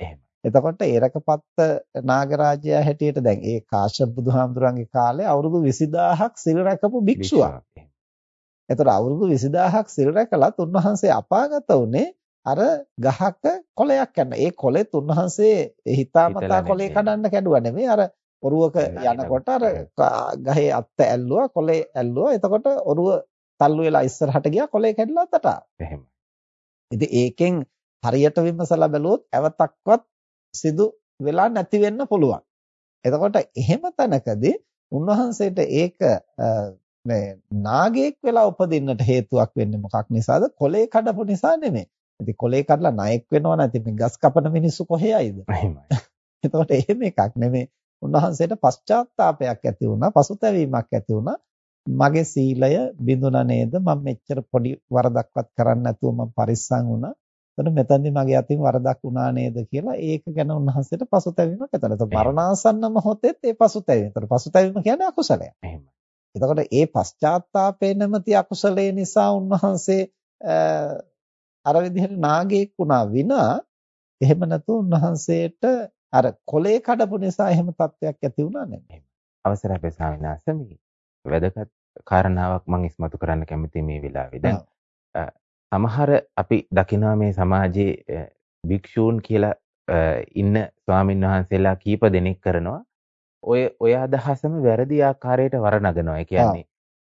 S2: එතකොට ඒරකපත්ත නාගරාජයා හැටියට දැන් ඒ කාශ්‍යප බුදුහාමුදුරන්ගේ කාලේ අවුරුදු 20000ක් සිල් රැකපු භික්ෂුවක්. එතකොට අවුරුදු 20000ක් සිල් රැකලත් උන්වහන්සේ අපාගත වුණේ අර ගහක කොලයක් යන. ඒ කොලෙත් උන්වහන්සේ හිතාමතා කොලේ කඩන්න කැඩුවා නෙමෙයි. අර ඔරුවක යනකොට අර ගහේ අත්ත ඇල්ලුවා කොලේ ඇල්ලුවා එතකොට ඔරුව තල්ලු වෙලා ඉස්සරහට ගියා කොලේ කැඩලා අතට
S1: එහෙම.
S2: ඉතින් ඒකෙන් හරියට විමසලා බැලුවොත් ඇවතක්වත් සිදු වෙලා නැති වෙන්න පුළුවන්. එතකොට එහෙම තැනකදී උන්වහන්සේට ඒක මේ නාගයෙක් වෙලා උපදින්නට හේතුවක් වෙන්නේ මොකක් නිසාද? කොලේ කඩපු නිසා නෙමෙයි. ඉතින් කොලේ කඩලා නායක වෙනවා නැති මේ ගස් කපන මිනිස්සු කොහේ ආයිද?
S1: එහෙමයි. (laughs)
S2: එතකොට එහෙම එකක් නෙමෙයි. උන්වහන්සේට පශ්චාත්තාවපයක් ඇති වුණා පසුතැවීමක් ඇති වුණා මගේ සීලය බිඳුණා නේද මම මෙච්චර පොඩි වරදක්වත් කරන්නේ නැතුව මම පරිස්සම් වුණා එතන මෙතනදී මගේ අතින් වරදක් වුණා නේද කියලා ඒක ගැන උන්වහන්සේට පසුතැවීමක් ඇති වෙනවා. මරණාසන්න මොහොතේත් ඒ පසුතැවීම. ඒතර පසුතැවීම කියන්නේ අකුසලයක්.
S1: එහෙමයි.
S2: එතකොට ඒ පශ්චාත්තාපේ නැමැති අකුසලයේ නිසා උන්වහන්සේ අර විදිහට නාගයෙක් වුණා විනා එහෙම නැතු උන්වහන්සේට අර කොලේ කඩපු නිසා එහෙම තත්ත්වයක් ඇති වුණා නෙමෙයි.
S1: අවසරයි අපේ ස්වාමීන් වහන්සේ මේ වැදගත් කාරණාවක් මම ඉස්මතු කරන්න කැමතියි මේ වෙලාවේ. දැන් සමහර අපි දකිනවා මේ සමාජයේ භික්ෂූන් කියලා ඉන්න ස්වාමින් වහන්සේලා කීප දෙනෙක් කරනවා ඔය ඔය අදහසම වැරදි ආකාරයට වරණගනවා. ඒ කියන්නේ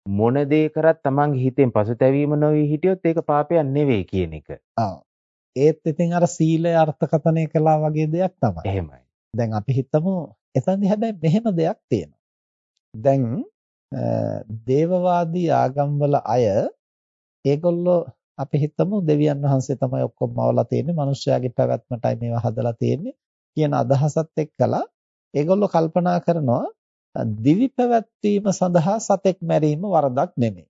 S1: මොන දේ කරත් තමන්ගේ හිතෙන් පසුතැවීම නොවි හිටියොත් ඒක පාපයක් නෙවෙයි කියන එක.
S2: ඒත් ඉතින් අර සීලය අර්ථකථනය කළා වගේ දෙයක් තමයි.
S1: එහෙමයි.
S2: දැන් අපි හිතමු එතනදී හැබැයි මෙහෙම දෙයක් තියෙනවා. දැන් දේවවාදී ආගම්වල අය ඒගොල්ලෝ අපි හිතමු දෙවියන් වහන්සේ තමයි ඔක්කොම මවලා තියෙන්නේ මිනිස්යාගේ පැවැත්මටයි මේවා හදලා තියෙන්නේ කියන අදහසත් එක්කලා ඒගොල්ලෝ කල්පනා කරනවා දිවි පැවැත්වීම සඳහා සතෙක් මැරීම වරදක් නෙමෙයි.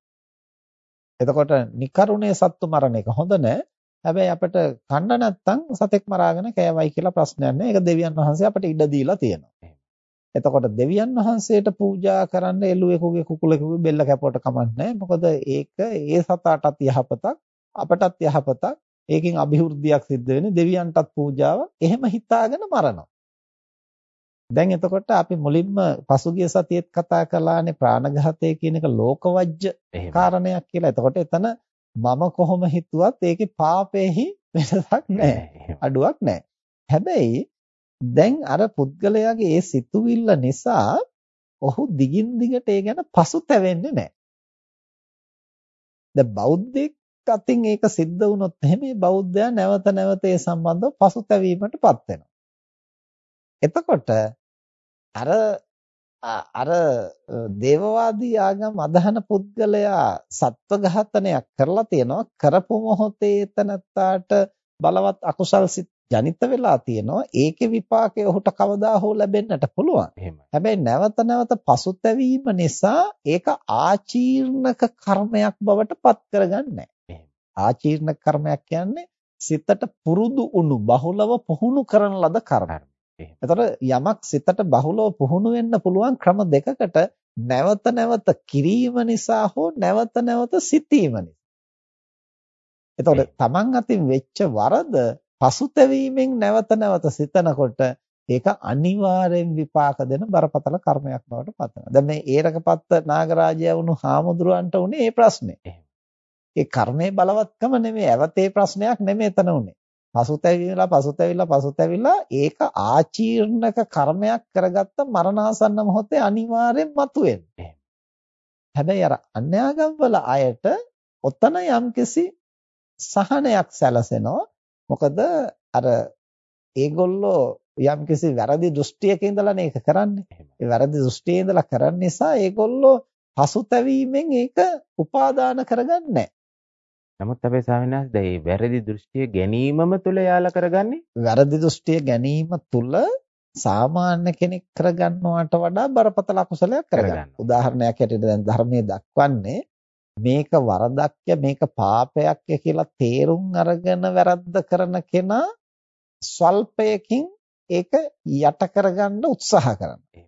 S2: එතකොට නිකරුණේ සත්තු මරණ එක හොඳ නෑ. හැබැයි අපිට කන්න නැත්තම් සතෙක් මරාගෙන කෑවයි කියලා ප්‍රශ්නයක් නෑ. ඒක දෙවියන් වහන්සේ අපිට ඉඩ දීලා තියෙනවා. එතකොට දෙවියන් වහන්සේට පූජා කරන්න එළුවෙකුගේ කුකුලෙකුගේ බෙල්ල කැපුවට කමක් නෑ. මොකද ඒක ඒ සතාටත් යහපතක් අපටත් යහපතක්. ඒකෙන් અભිවෘද්ධියක් සිද්ධ වෙන්නේ දෙවියන්ටත් පූජාව. එහෙම හිතාගෙන මරනවා. දැන් එතකොට අපි මුලින්ම පසුගිය සතියේත් කතා කළානේ ප්‍රාණඝාතය කියන එක ලෝකවජ්‍ය කාරණයක් කියලා. එතකොට එතන මම කොහොම හිතුවත් ඒකේ පාපෙහි වෙනසක් නැහැ. අඩුවක් නැහැ. හැබැයි දැන් අර පුද්ගලයාගේ ඒ සිතුවිල්ල නිසා ඔහු දිගින් දිගට ඒ ගැන පසුතැවෙන්නේ නැහැ. දැන් බෞද්ධෙක් අතින් ඒක සිද්ධ වුණොත් එහෙම බෞද්ධයා නැවත නැවත ඒ සම්බන්ධව පසුතැවීමටපත් වෙනවා. එතකොට අර අර දේවවාදී ආගම් අදහන පුද්ගලයා සත්ව ඝාතනයක් කරලා තියෙනවා. කරපු මොහොතේ එතනත්තාට බලවත් අකුසල් සිත් ජනිත වෙලා තියෙනවා. ඒකේ විපාකය ඔහුට කවදා හෝ ලැබෙන්නට පුළුවන්. හැබැයි නැවත නැවත පසුතැවීම නිසා ඒක ආචීර්ණක කර්මයක් බවට පත් කරගන්නේ ආචීර්ණක කර්මයක් කියන්නේ සිතට පුරුදු වුණු බහුලව පුහුණු කරන ලද කර්මයක්. එතකොට යමක් සිතට බහුලව පුහුණු වෙන්න පුළුවන් ක්‍රම දෙකකට නැවත නැවත කිරීම නිසා හෝ නැවත නැවත සිතීම නිසා. එතකොට තමන් අතින් වෙච්ච වරද පසුතැවීමෙන් නැවත නැවත සිතනකොට ඒක අනිවාර්යෙන් විපාක දෙන බරපතල කර්මයක් බවට පත් වෙනවා. දැන් මේ ඒරකපත්ත නාගරාජයා වුණු හාමුදුරුවන්ට උනේ මේ ප්‍රශ්නේ. ඒ කර්මයේ බලවත්කම නෙමෙයි, ඇවතේ ප්‍රශ්නයක් නෙමෙයි එතන උනේ. පසුතැවිලා පසුතැවිලා පසුතැවිලා ඒක ආචීර්ණක කර්මයක් කරගත්ත මරණාසන්න මොහොතේ අනිවාර්යෙන් මතුවෙන්නේ. හැබැයි අර අන්‍යාගම්වල අයට ඔතන යම්කිසි සහනයක් සැලසෙනවා. මොකද අර ඒගොල්ලෝ යම්කිසි වැරදි දෘෂ්ටියක ඉඳලා මේක කරන්නේ. ඒ වැරදි දෘෂ්ටියේ ඉඳලා කරන්න නිසා ඒගොල්ලෝ පසුතැවීමෙන් ඒක උපාදාන කරගන්නේ
S1: නමුත් අපේ ස්වාමීන් වහන්සේ මේ වැරදි දෘෂ්ටිය ගැනීමම තුල යාලා කරගන්නේ
S2: වැරදි දෘෂ්ටිය ගැනීම තුල සාමාන්‍ය කෙනෙක් කරගන්නවට වඩා බරපතල අකුසලයක් කරගන්න. උදාහරණයක් ඇටියට දැන් ධර්මයේ දක්වන්නේ මේක වරදක්ය මේක පාපයක්ය කියලා තේරුම් අරගෙන වැරද්ද කරන කෙනා ස්වල්පයකින් ඒක යට කරගන්න උත්සාහ කරනවා.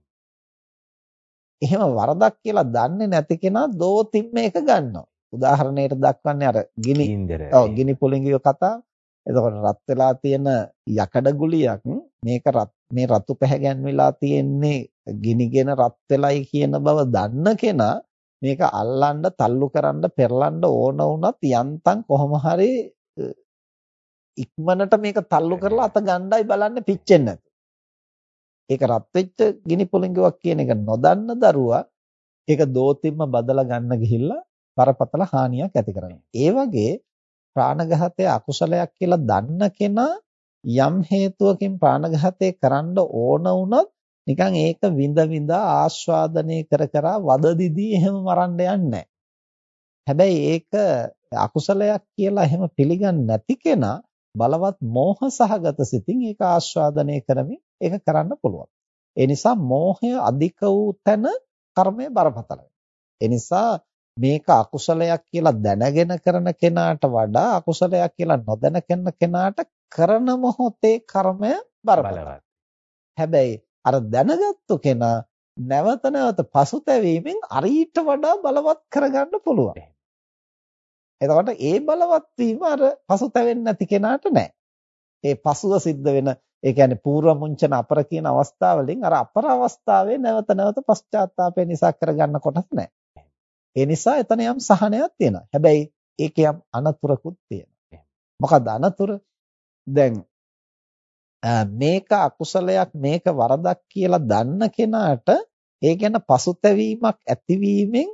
S2: එහෙම වරදක් කියලා දන්නේ නැති කෙනා දෝතින් මේක ගන්නවා. උදාහරණයකට දක්වන්නේ අර ගිනි ඔව් ගිනි පොලිඟිය කතාව. එතකොට රත් වෙලා තියෙන යකඩ ගුලියක් මේක මේ රතු පැහැගැන්විලා තියෙන්නේ ගිනිගෙන රත් වෙලයි කියන බව දන්න කෙනා මේක අල්ලන්න, තල්ලු කරන්න, පෙරලන්න ඕන වුණත් යන්තම් කොහොම හරි ඉක්මනට මේක තල්ලු කරලා අත ගණ්ඩායි බලන්න පිච්චෙන්නේ නැතු. ඒක රත් වෙච්ච ගිනි පොලිඟුවක් කියන එක නොදන්න දරුවා ඒක දෝතිම්ම බදලා ගන්න ගිහිල්ලා බරපතල හානියක් ඇති කරනවා. ඒ වගේ ප්‍රාණඝාතය අකුසලයක් කියලා දන්න කෙනා යම් හේතුවකින් ප්‍රාණඝාතය කරන්න ඕන වුණත් නිකන් ඒක විඳ විඳ ආස්වාදනය කර කර වදදිදී එහෙම මරන්න යන්නේ හැබැයි ඒක අකුසලයක් කියලා එහෙම පිළිගන්නේ නැති කෙනා බලවත් මෝහ සහගත සිතින් ඒක ආස්වාදනය කරමින් ඒක කරන්න පුළුවන්. ඒ නිසා මෝහය අධික වූ තැන කර්මය බරපතල ඒ නිසා මේක අකුසලයක් කියලා දැනගෙන කරන කෙනාට වඩා අකුසලයක් කියලා නොදැන කරන කෙනාට කරන මොහොතේ කර්මය බරපතලයි. හැබැයි අර දැනගත්තු කෙනා නැවත නැවත පසුතැවීමෙන් අරීට වඩා බලවත් කරගන්න පුළුවන්. එතකොට ඒ බලවත් වීම අර පසුතැවෙන්නේ නැති කෙනාට නෑ. ඒ පසුව සිද්ධ වෙන ඒ කියන්නේ పూర్ව මුංචන අපර කියන අවස්ථාවලින් අර අපර අවස්ථාවේ නැවත නැවත පශ්චාත්තාපය නිසා කරගන්න කොටස් නෑ. ඒ නිසා එතන යම් සහනයක් තියෙනවා. හැබැයි ඒකේ යම් අනතුරකුත් තියෙනවා. මොකද අනතුර? දැන් මේක අකුසලයක් මේක වරදක් කියලා දන්න කෙනාට ඒ ගැන පසුතැවීමක් ඇතිවීමෙන්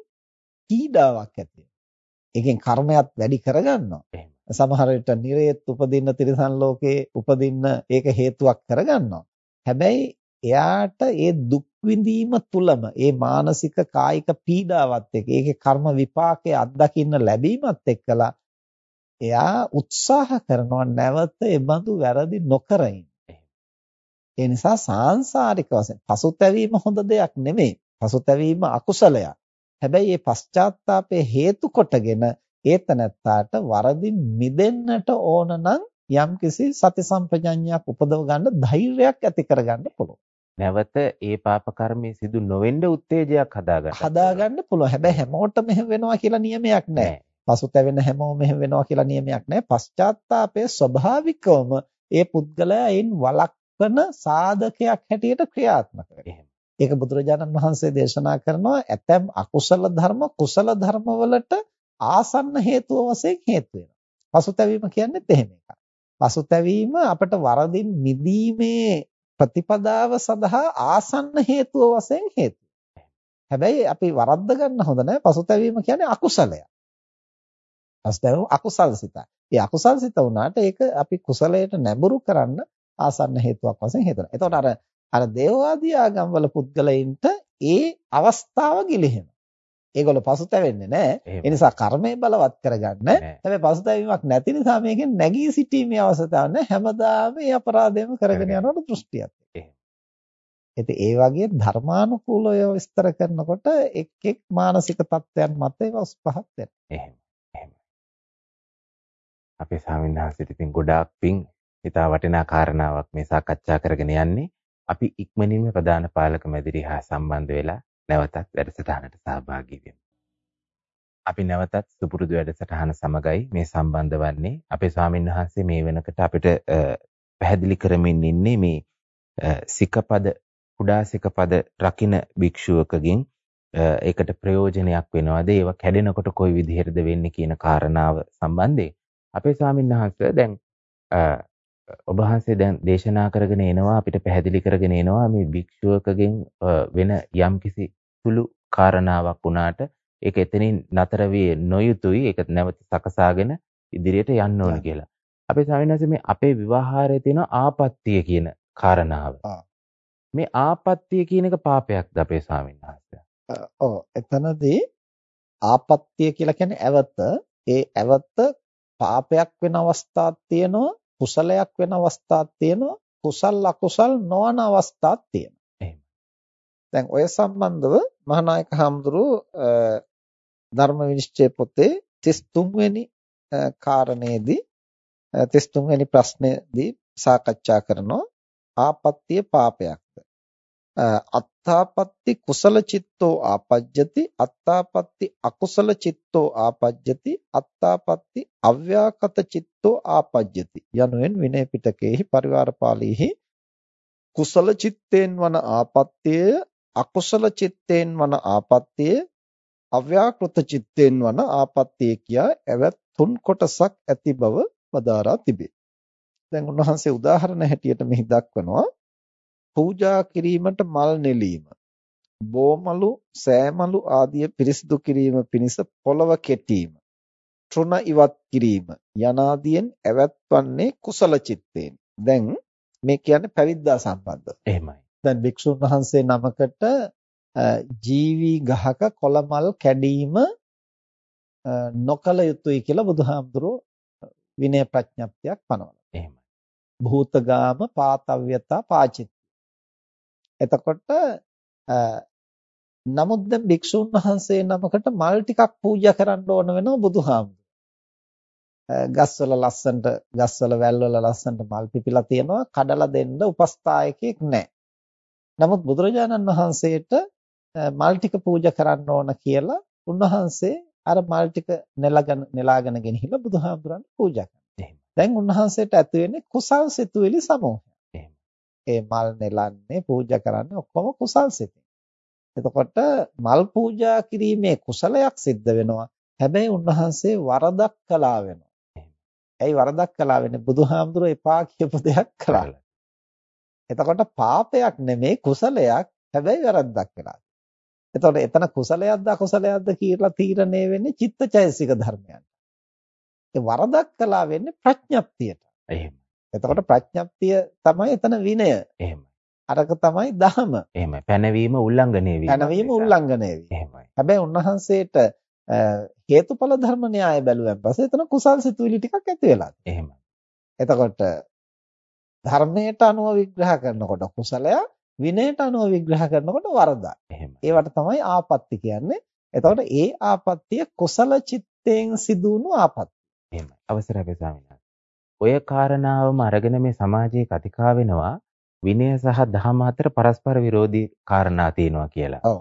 S2: පීඩාවක් ඇති වෙනවා. ඒකෙන් කර්මයක් වැඩි කරගන්නවා. සමහර විට නිරේත් උපදින්න තිරිසන් ලෝකේ උපදින්න ඒක හේතුවක් කරගන්නවා. හැබැයි එයාට ඒ දුක් විඳීම තුලම ඒ මානසික කායික පීඩාවත් එක්ක ඒකේ කර්ම විපාකයේ අත්දකින්න ලැබීමත් එක්කලා එයා උත්සාහ කරනවා නැවත ඒ බඳු වැරදි නොකර ඒ නිසා සාංශාරික වශයෙන් පසුතැවීම හොඳ දෙයක් නෙමෙයි. පසුතැවීම අකුසලයක්. හැබැයි මේ පශ්චාත්තාපයේ හේතු කොටගෙන ඒතනත්තාට වරදින් මිදෙන්නට ඕන නම් යම්කිසි සති සම්පජඤ්ඤයක් උපදව ගන්න ධෛර්යයක් ඇති කරගන්න පුළුවන්.
S1: නැවත ඒ පාප කර්මයේ සිදු නොවෙන්න උත්තේජයක් හදාගන්න.
S2: හදාගන්න පුළුවන්. හැබැයි හැමෝටම එහෙම වෙනවා කියලා නියමයක් නැහැ. පසුතැවෙන හැමෝම එහෙම වෙනවා කියලා නියමයක් නැහැ. පශ්චාත්තාපයේ ස්වභාවිකවම ඒ පුද්ගලයා එයින් වළක්වන සාධකයක් හැටියට ක්‍රියාත්මක වෙනවා. ඒක බුදුරජාණන් වහන්සේ දේශනා කරනවා ඇතැම් අකුසල ධර්ම කුසල ධර්ම වලට ආසන්න හේතුව වශයෙන් හේතු වෙනවා. පසුතැවීම කියන්නේ එහෙම එකක්. පසුතැවීම අපට වරදින් මිදීමේ ප්‍රතිපදාව සඳහා ආසන්න හේතුව වශයෙන් හේතු. හැබැයි අපි වරද්ද ගන්න හොඳ නැහැ. පසුතැවීම කියන්නේ අකුසලයක්. පසුතැවීම අකුසල් සිතයි. ඒ අකුසල් සිත වුණාට ඒක අපි කුසලයට නැඹුරු කරන්න ආසන්න හේතුවක් වශයෙන් හේතුන. එතකොට අර අර දේවවාදී ආගම්වල පුද්ගලයින්ට ඒ අවස්ථාව ගිලිහෙනවා. ඒගොල්ලෝ පසුතැවෙන්නේ නැහැ. ඒ නිසා කර්මය බලවත් කරගන්න. හැබැයි පසුතැවීමක් නැති නිසා මේකෙන් නැගී සිටීමේ අවස්ථාවක් නැහැ. හැමදාම මේ අපරාධයම කරගෙන යනකොට දෘෂ්ටියක්. ඉතින් ඒ වගේ ධර්මානුකූලව විස්තර කරනකොට එක් එක් මානසික තත්ත්වයන් මත ඒවා උස්පහත් වෙනවා.
S1: එහෙම. එහෙම. අපේ ස්වාමීන් වහන්සේට ඉතින් ගොඩාක් පිං හිතා වටිනා කාරණාවක් මේ සාකච්ඡා කරගෙන යන්නේ. අපි ඉක්මනින්ම ප්‍රධාන පාලක මැදිරිය හා සම්බන්ධ වෙලා නැවතත් වැඩසටහනට සහභාගී වෙමු. අපි නැවතත් සුපුරුදු වැඩසටහන සමගයි මේ සම්බන්ධ වන්නේ. අපේ ස්වාමීන් වහන්සේ මේ වෙනකොට අපිට පැහැදිලි කරමින් ඉන්නේ මේ සිකපද කුඩා සිකපද රකින්න භික්ෂුවකගෙන් ඒකට ප්‍රයෝජනයක් වෙනවද? ඒවා කැඩෙනකොට කොයි විදිහටද වෙන්නේ කියන කාරණාව සම්බන්ධයෙන් අපේ ස්වාමීන් වහන්සේ දැන් ඔබ වහන්සේ දැන් දේශනා කරගෙන එනවා අපිට පැහැදිලි කරගෙන එනවා මේ භික්ෂුවකගෙන් වෙන යම්කිසි සුළු කාරණාවක් වුණාට ඒක එතනින් නතර විය නොයුතුයි ඒක නැවත සකසාගෙන ඉදිරියට යන්න ඕන කියලා. අපේ ස්වාමීන් මේ අපේ විවාහාරයේ තියෙන ආපත්‍ය කියන කාරණාව. මේ ආපත්‍ය කියන එක පාපයක්ද අපේ ස්වාමීන් වහන්සේ?
S2: ඔව් එතනදී ආපත්‍ය කියලා කියන්නේ ඇවත ඒ ඇවත පාපයක් වෙන අවස්ථාවක් තියෙනවා කුසලයක් වෙන අවස්ථාවක් තියෙනවා. කුසල් අකුසල් නොවන අවස්ථාවක් තියෙනවා. එහෙම දැන් ඔය සම්බන්ධව මහානායක හාමුදුරුව ධර්ම විනිශ්චය පොතේ 33 වෙනි කාරණේදී 33 වෙනි ප්‍රශ්නේදී සාකච්ඡා කරනවා. ආපත්‍ය පාපයක්ද අත්තාපත්ති කුසල චිත්තෝ ආපජ්ජති අත්තාපත්ති අකුසල චිත්තෝ ආපජ්ජති අත්තාපත්ති අව්‍යාකත චිත්තෝ ආපජ්ජති යනුවෙන් විනය පිටකයේහි පරිවාර පාළියෙහි කුසල චිත්තේන් වන ආපත්‍යය අකුසල චිත්තේන් වන ආපත්‍යය අව්‍යාකෘත චිත්තේන් වන ආපත්‍යය කියා එවත් තුන් කොටසක් ඇති බව වදාරා තිබේ. දැන් උන්වහන්සේ උදාහරණ හැටියට මෙහි දක්වනවා පූජා කිරීමට මල් නෙලීම බෝමලු සෑමලු ආදිය පිරිසිදු කිරීම පිණිස පොළව කෙටීම තෘණ ඉවත් කිරීම යනාදීන් ඇවැත්වන්නේ කුසල චිත්තේන් දැන් මේ කියන්නේ පැවිද්දා සම්බන්ධව.
S1: එහෙමයි.
S2: දැන් භික්ෂුන් වහන්සේ නමකට ජීවි ගහක කොළමල් කැඩීම නොකල යුතුයි කියලා බුදුහාමුදුරුවෝ විනය ප්‍රඥප්තියක් පනවනවා.
S1: එහෙමයි.
S2: භූතගාම පාතව්‍යතා පාචිත් එතකොට නමුත් දැන් භික්ෂුන් වහන්සේ නමකට මල් ටිකක් පූජා කරන්න ඕන වෙනවා බුදුහාමුදුරුවෝ. ගස්වල ලස්සනට ගස්වල වැල්වල ලස්සනට මල් පිපිලා තියෙනවා කඩලා දෙන්න උපස්ථායකයෙක් නැහැ. නමුත් බුදුරජාණන් වහන්සේට මල් ටික පූජා කරන්න ඕන කියලා උන්වහන්සේ අර මල් ටික නෙලාගෙන නෙලාගෙන ගෙනහිලා බුදුහාමුදුරන්ට පූජා කරනවා. දැන් උන්වහන්සේට ඇති වෙන්නේ කුසල් සිතුවිලි සමූහය. ඒ මල් නෙලන්නේ පූජා කරන්නේ ඔක්කොම කුසල් සිතින්. එතකොට මල් පූජා කිරීමේ කුසලයක් සිද්ධ වෙනවා. හැබැයි උන්වහන්සේ වරදක් කළා වෙනවා. ඇයි වරදක් කළා වෙන්නේ? බුදුහාමුදුරුවෝ එපා කියපු දෙයක් කළා. එතකොට පාපයක් නෙමේ කුසලයක්. හැබැයි වැරද්දක් කළා. එතකොට එතන කුසලයක්ද අකුසලයක්ද කියලා තීරණය වෙන්නේ චිත්තචෛසික ධර්මයන්. ඒ වරදක් කළා වෙන්නේ ප්‍රඥප්තියට.
S1: එහෙම.
S2: එතකොට ප්‍රඥප්තිය තමයි එතන විනය.
S1: එහෙමයි.
S2: අරක තමයි දහම.
S1: එහෙමයි. පැනවීම උල්ලංඝනය වීම.
S2: පැනවීම උල්ලංඝනය වීම.
S1: එහෙමයි.
S2: හැබැයි උන්වහන්සේට හේතුඵල ධර්ම න්‍යාය බැලුවෙන් පස්සේ එතන කුසල් සිතුවිලි ටිකක් ඇති වෙලා.
S1: එහෙමයි.
S2: එතකොට ධර්මයට අනුව විග්‍රහ කරනකොට කුසලය විනයට අනුව විග්‍රහ කරනකොට වරදයි.
S1: එහෙමයි.
S2: ඒවට තමයි ආපත්‍ය කියන්නේ. එතකොට ඒ ආපත්‍ය කුසල චිත්තයෙන් සිදුණු ආපත්‍ය.
S1: එහෙමයි. අවසරයි ස්වාමීන්. ඔය කාරණාවම අරගෙන මේ සමාජයේ කතිකා වෙනවා විනය සහ දහම අතර පරස්පර විරෝධී කාරණා තියෙනවා කියලා.
S2: ඔව්.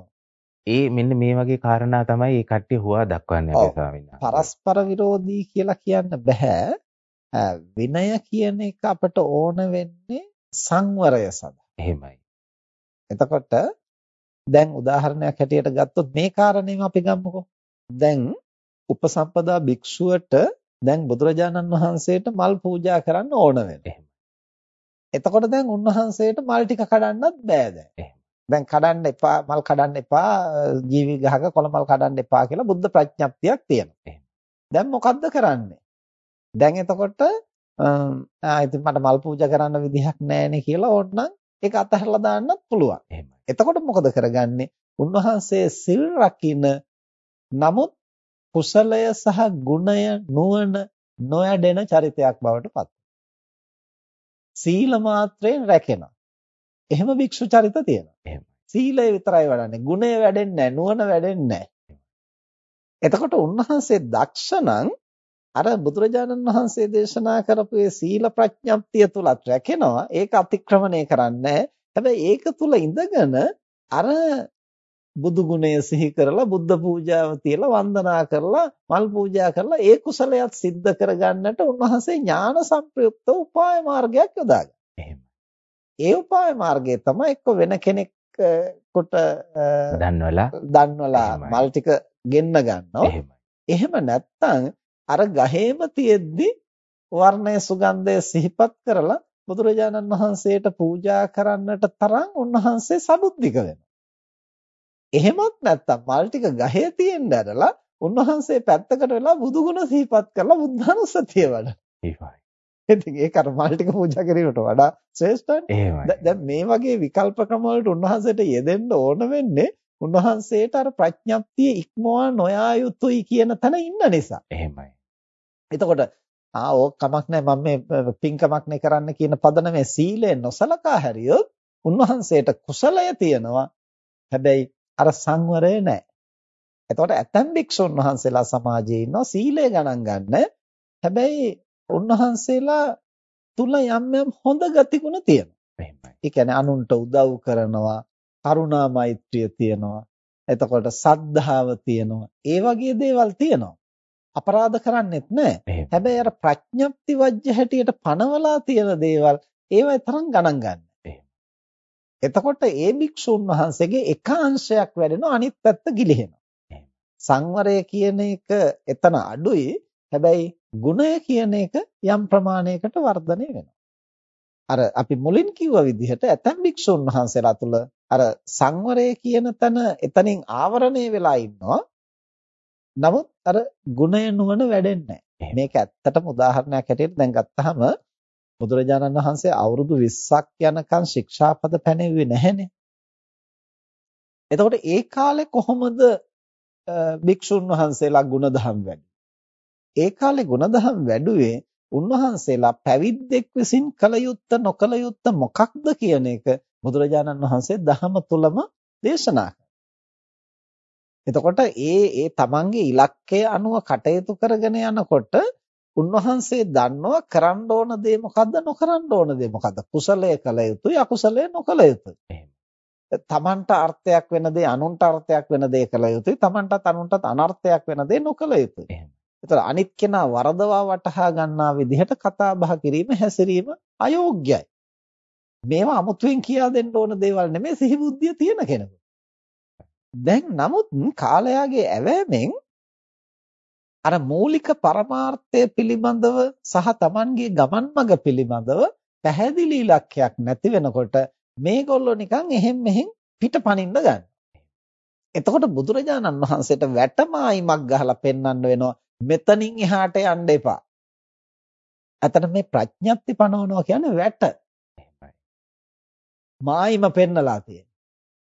S1: ඒ මෙන්න මේ වගේ කාරණා තමයි මේ කට්ටිය හුවා දක්වන්නේ අපේ ස්වාමීන් වහන්සේ.
S2: පරස්පර විරෝධී කියලා කියන්න බෑ. විනය කියන එක අපට ඕන වෙන්නේ සංවරය සඳහා.
S1: එහෙමයි.
S2: එතකොට දැන් උදාහරණයක් හැටියට ගත්තොත් මේ කාරණේම අපි ගමුකෝ. දැන් උපසම්පදා භික්ෂුවට දැන් බුදුරජාණන් වහන්සේට මල් පූජා කරන්න ඕන වෙනවා. එතකොට දැන් උන්වහන්සේට මල් ටික කඩන්නත් බෑ දැන්. දැන් කඩන්න එපා මල් කඩන්න එපා ජීවි ගහක කොළ මල් කඩන්න එපා කියලා බුද්ධ ප්‍රඥප්තියක් තියෙනවා. දැන් මොකද්ද කරන්නේ? දැන් එතකොට ආ ඉතින් මට මල් පූජා කරන්න විදිහක් නැහැනේ කියලා ඕනනම් ඒක අතහැරලා දාන්නත් පුළුවන්. එතකොට මොකද කරගන්නේ? උන්වහන්සේ සිල් රකින්න නමුත් කුසලය සහ ගුණය නුවණ නොයැඩෙන චරිතයක් බවට පත් සීල මාත්‍රයෙන් රැකෙනවා. එහෙම භික්ෂු චරිත තියෙනවා.
S1: එහෙමයි.
S2: සීලය විතරයි වඩන්නේ. ගුණය වැඩෙන්නේ නැහැ, නුවණ වැඩෙන්නේ නැහැ. එතකොට උන්වහන්සේ දක්ෂ නම් අර බුදුරජාණන් වහන්සේ දේශනා කරපු ඒ සීල ප්‍රඥප්තිය තුලත් රැකෙනවා. ඒක අතික්‍රමණය කරන්නේ හැබැයි ඒක තුල ඉඳගෙන අර බුදු ගුණය සිහි කරලා බුද්ධ පූජාව තියලා වන්දනා කරලා මල් පූජා කරලා ඒ කුසලයක් સિદ્ધ කරගන්නට උන්වහන්සේ ඥාන සංප්‍රයුක්ත උපාය මාර්ගයක් යොදාගන්නවා.
S1: එහෙමයි.
S2: ඒ උපාය මාර්ගය තමයි එක්ක වෙන කෙනෙක් කොට
S1: දන්වලා
S2: දන්වලා මල් ටික ගෙන්න ගන්නවා.
S1: එහෙමයි.
S2: එහෙම නැත්නම් අර ගහේම තියෙද්දි වර්ණය සුගන්ධය සිහිපත් කරලා බුදුරජාණන් වහන්සේට පූජා කරන්නට තරම් උන්වහන්සේ සබුද්ධික වෙනවා. එහෙමත් නැත්නම් මල් ටික ගහේ තියෙන්න ඇරලා උන්වහන්සේ පැත්තකට වෙලා බුදුගුණ සිහිපත් කරලා බුද්ධානුස්සතිය වඩන.
S1: ඒවයි.
S2: ඉතින් ඒක අර මල් ටික පූජා කිරීමට වඩා ශ්‍රේෂ්ඨයි.
S1: එහෙමයි.
S2: දැන් මේ වගේ විකල්ප ක්‍රම වලට උන්වහන්සේට යෙදෙන්න ඕන වෙන්නේ උන්වහන්සේට අර ප්‍රඥප්තිය ඉක්මවා නොයා යුතුයි කියන තැන ඉන්න නිසා.
S1: එහෙමයි.
S2: එතකොට ආ ඕක කමක් නැහැ මම මේ පින්කමක් නේ කරන්න කියන පදනමේ සීලය නොසලකා හැරියොත් උන්වහන්සේට කුසලය තියෙනවා. හැබැයි අර සංවරය නැහැ. එතකොට ඇතැම් භික්ෂුන් වහන්සේලා සමාජයේ ඉන්නවා සීලය ගණන් ගන්න. හැබැයි උන්වහන්සේලා තුල යම් යම් හොඳ ගතිගුණ තියෙනවා.
S1: එහෙමයි.
S2: ඒ කියන්නේ අනුන්ට උදව් කරනවා, කරුණා මෛත්‍රිය තියෙනවා. එතකොට සද්ධාව තියෙනවා. ඒ වගේ දේවල් තියෙනවා. අපරාධ කරන්නෙත් නැහැ. හැබැයි අර ප්‍රඥප්ති වජ්‍ය හැටියට පනවලා තියෙන දේවල් ඒවයි තරම් ගණන් ගන්න. එතකොට ඒ භික්ෂුන් වහන්සේගේ එක අංශයක් වැඩෙනවා අනිත් පැත්ත ගිලිහෙනවා. සංවරය කියන එක එතන අඩුයි. හැබැයි ගුණය කියන එක යම් ප්‍රමාණයකට වර්ධනය වෙනවා. අර අපි මුලින් කිව්ව විදිහට ඇතැම් භික්ෂුන් වහන්සේලා තුල අර සංවරය කියන තැන එතනින් ආවරණය වෙලා ඉන්නවා. නමුත් අර ගුණය නුවණ වැඩෙන්නේ නැහැ. මේක ඇත්තටම උදාහරණයක් හැටියට දැන් ගත්තාම බුදුරජාණන් වහන්සේ අවුරුදු 20ක් යනකම් ශික්ෂාපද පැනෙව්වේ නැහැනේ. එතකොට ඒ කාලේ කොහොමද භික්ෂුන් වහන්සේලා ගුණධම් වැඩි? ඒ කාලේ ගුණධම් වැඩුවේ උන්වහන්සේලා පැවිද්දෙක් විසින් කල යුත්ත නොකල යුත්ත මොකක්ද කියන එක බුදුරජාණන් වහන්සේ දහම තුලම දේශනා එතකොට ඒ ඒ තමන්ගේ ඉලක්කය අනුව කටයුතු කරගෙන යනකොට උන්වහන්සේ දන්නවා කරන්න ඕන දේ මොකද්ද නොකරන්න ඕන දේ මොකද්ද? කුසලයේ කළ යුතුයි අකුසලයේ නොකළ යුතුයි. තමන්ට අර්ථයක් වෙන දේ අනුන්ට අර්ථයක් වෙන දේ කළ යුතුයි තමන්ටත් අනුන්ටත් අනර්ථයක් වෙන දේ නොකළ යුතුයි. ඒතර අනිත් කෙනා වරදවා වටහා ගන්නා විදිහට කතා බහ කිරීම හැසිරීම අයෝග්‍යයි. මේවා අමුතුවෙන් කියා දෙන්න ඕන දේවල් නෙමෙයි සිහි බුද්ධිය තියෙන කෙනෙකුට. දැන් නමුත් කාලයාගේ ඇවෑමෙන් අර මූලික පරමාර්ථය පිළිබඳව සහ Tamanගේ ගමන් මඟ පිළිබඳව පැහැදිලි ඉලක්කයක් නැති වෙනකොට මේගොල්ලෝ නිකන් එහෙම් මෙහෙම් පිටපනින්න ගන්න. එතකොට බුදුරජාණන් වහන්සේට වැටමායිමක් ගහලා පෙන්වන්න වෙනවා මෙතනින් එහාට යන්න එපා. අතන මේ ප්‍රඥප්ති පනවනවා කියන්නේ වැට. මායිම පෙන්නලා තියෙනවා.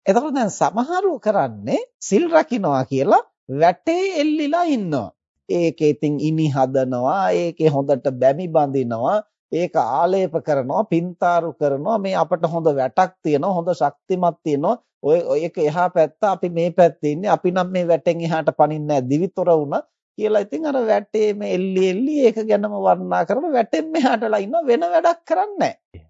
S2: එතකොට දැන් සමහරව කරන්නේ සිල් රකින්නවා කියලා වැටේ එල්ලිලා ඉන්නවා. ඒකේ ඉතින් ඉනි හදනවා, ඒකේ හොඳට බැමි බඳිනවා, ඒක ආලේප කරනවා, පින්තාරු කරනවා. මේ අපට හොඳ වැටක් තියෙනවා, හොඳ ශක්තිමත් තියෙනවා. ඔය ඒක එහා පැත්ත අපි මේ පැත්තේ ඉන්නේ. අපි නම් මේ වැටෙන් එහාට පනින්නේ නැහැ. දිවිතොර වුණා කියලා ඉතින් අර වැටේ මේ එල්ලි එල්ලි ඒක ගැනම වර්ණනා කරලා වැටෙන් මෙහාටලා ඉන්නවා වෙන වැඩක් කරන්නේ නැහැ.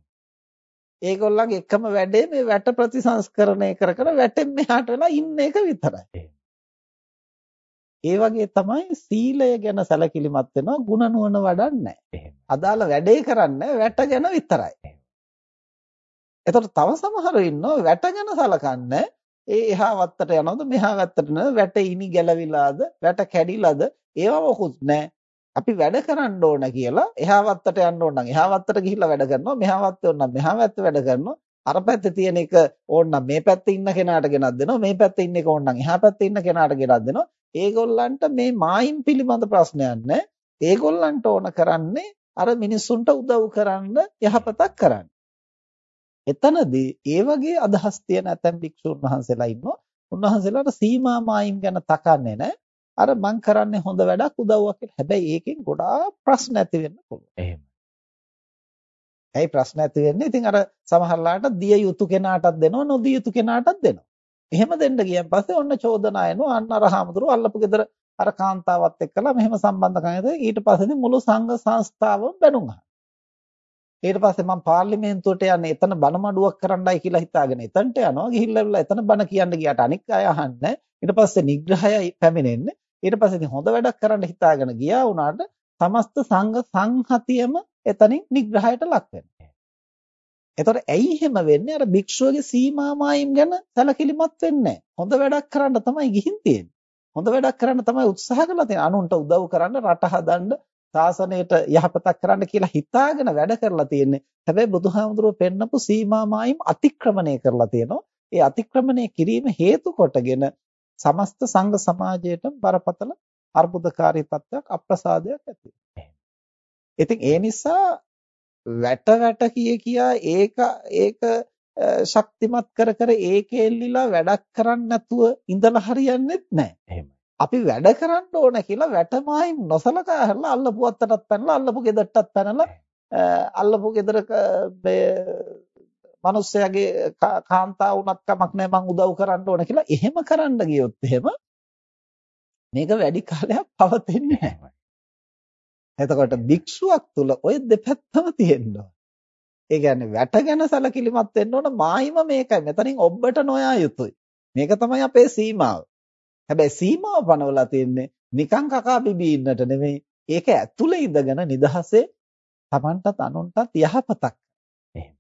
S2: ඒගොල්ලන්ගේ එකම වැඩේ මේ වැට ප්‍රතිසංස්කරණය කර කර වැටෙන් මෙහාට වෙලා ඉන්න එක විතරයි. ඒ වගේ තමයි සීලය ගැන සැලකිලිමත් වෙනවා ಗುಣ නුවණ වඩන්නේ. අදාළ වැඩේ කරන්නේ වැට ගැන විතරයි. එතකොට තව සමහරව ඉන්නවා වැට ගැන සලකන්නේ ඒ එහා වත්තට යනවද මෙහා වත්තට නේද? වැට ඉනි ගැලවිලාද වැට කැඩිලාද? ඒව මොකුත් නැහැ. අපි වැඩ කරන්න ඕන කියලා එහා වත්තට යන්න ඕන නම් එහා වත්තට ගිහිල්ලා වැඩ කරනවා මෙහා වත්තේ ඕන නම් මෙහා වත්තේ වැඩ කරනවා. අර පැත්තේ තියෙන එක ඕන නම් මේ පැත්තේ ඉන්න කෙනාට ගෙනත් දෙනවා මේ පැත්තේ ඉන්න එක ඕන නම් එහා පැත්තේ ඉන්න කෙනාට ගෙනත් දෙනවා ඒගොල්ලන්ට මේ මායිම් පිළිබඳ ප්‍රශ්නයක් නැහැ ඒගොල්ලන්ට ඕන කරන්නේ අර මිනිස්සුන්ට උදව් කරන්න යහපතක් කරන්න. එතනදී ඒ වගේ අදහස් තියෙන ඇතැම් භික්ෂුන් වහන්සේලා ඉන්නවා. උන්වහන්සේලාට සීමා මායිම් ගැන තකන්නේ නැහැ. අර මං කරන්නේ හොඳ වැඩක් උදව්වක් කියලා. හැබැයි ඒකෙන් ගොඩාක් ප්‍රශ්න ඇති වෙන්න පුළුවන්.
S1: එහෙම.
S2: ඇයි ප්‍රශ්න ඇති වෙන්නේ? ඉතින් අර සමහරලාට දිය යුතු කෙනාටත් දෙනවා නොදිය යුතු කෙනාටත් දෙනවා. එහෙම දෙන්න ගියන් පස්සේ ඔන්න චෝදනා එනවා අන්න අර හාමුදුරුවෝ අල්ලපු ගෙදර අර කාන්තාවත් එක්කලා මෙහෙම සම්බන්ධකම් ඇති ඊට පස්සේ මුළු සංඝ සංස්ථාවම බැනුම් ඊට පස්සේ මම පාර්ලිමේන්තුවට යන්නේ එතන බණ මඩුවක් කරන්නයි කියලා හිතාගෙන එතනට යනවා. ගිහිල්ලා එතන බණ කියන්න ගියාට අනික් අය අහන්නේ ඊට පස්සේ නිග්‍රහයයි පැමිණෙන්නේ. ඊට පස්සේ ඉතින් හොඳ වැඩක් කරන්න හිතාගෙන ගියා වුණාට සමස්ත සංඝ සංහතියම එතනින් නිග්‍රහයට ලක් වෙනවා. එතකොට ඇයි එහෙම වෙන්නේ? අර භික්ෂුවගේ සීමා මායිම් ගැන සැලකිලිමත් වෙන්නේ හොඳ වැඩක් කරන්න තමයි ගිහින් තියෙන්නේ. හොඳ වැඩක් කරන්න තමයි උත්සාහ කරලා තියෙන්නේ. අනුන්ට උදව් කරන්න, රට හදන්න, සාසනයට යහපතක් කරන්න කියලා හිතාගෙන වැඩ කරලා තියෙන්නේ. හැබැයි බුදුහාමුදුරුවෝ පෙන්නපු සීමා මායිම් අතික්‍රමණය කරලා තියෙනවා. ඒ අතික්‍රමණය කිරීම හේතු කොටගෙන සමස්ත සංඝ සමාජයට බරපතල අර්බුදකාරී තත්ත්වයක් අප්‍රසාදයක් ඇති ඉතින් ඒ නිසා වැට වැට කිය කියා ඒක ඒක ශක්තිමත් කර කර ඒකේ එල්ලිලා වැඩක් කරන්නේ නැතුව ඉඳලා හරියන්නේ නැහැ.
S1: එහෙමයි.
S2: අපි වැඩ කරන්න ඕන කියලා වැටමායින් නොසලකා හැරලා අල්ලපු වත්තටත් පැනලා අල්ලපු ගෙදරටත් පැනලා අල්ලපු ගෙදරක මේ මිනිස්සයාගේ කාන්තාව වුණත් කමක් නැහැ මං උදව් කරන්න ඕන කියලා එහෙම කරන්න ගියොත් එහෙම මේක වැඩි කාලයක් පවතින්නේ නැහැ. එතකොට භික්ෂුවක් තුල ওই දෙපැත්තම තියෙනවා. ඒ කියන්නේ වැට ගැන සැලකිලිමත් වෙන්න ඕන මායිම මේකයි. මෙතනින් ඔබට නොයා යුතුයි. මේක තමයි අපේ සීමාව. හැබැයි සීමාව පනවලා තියෙන්නේ නිකං කකා බිබී ඉන්නට නෙමෙයි. ඒක ඇතුලේ ඉඳගෙන නිදහසේ Tamanටත් අනුන්ටත් යහපතක්. එහෙම.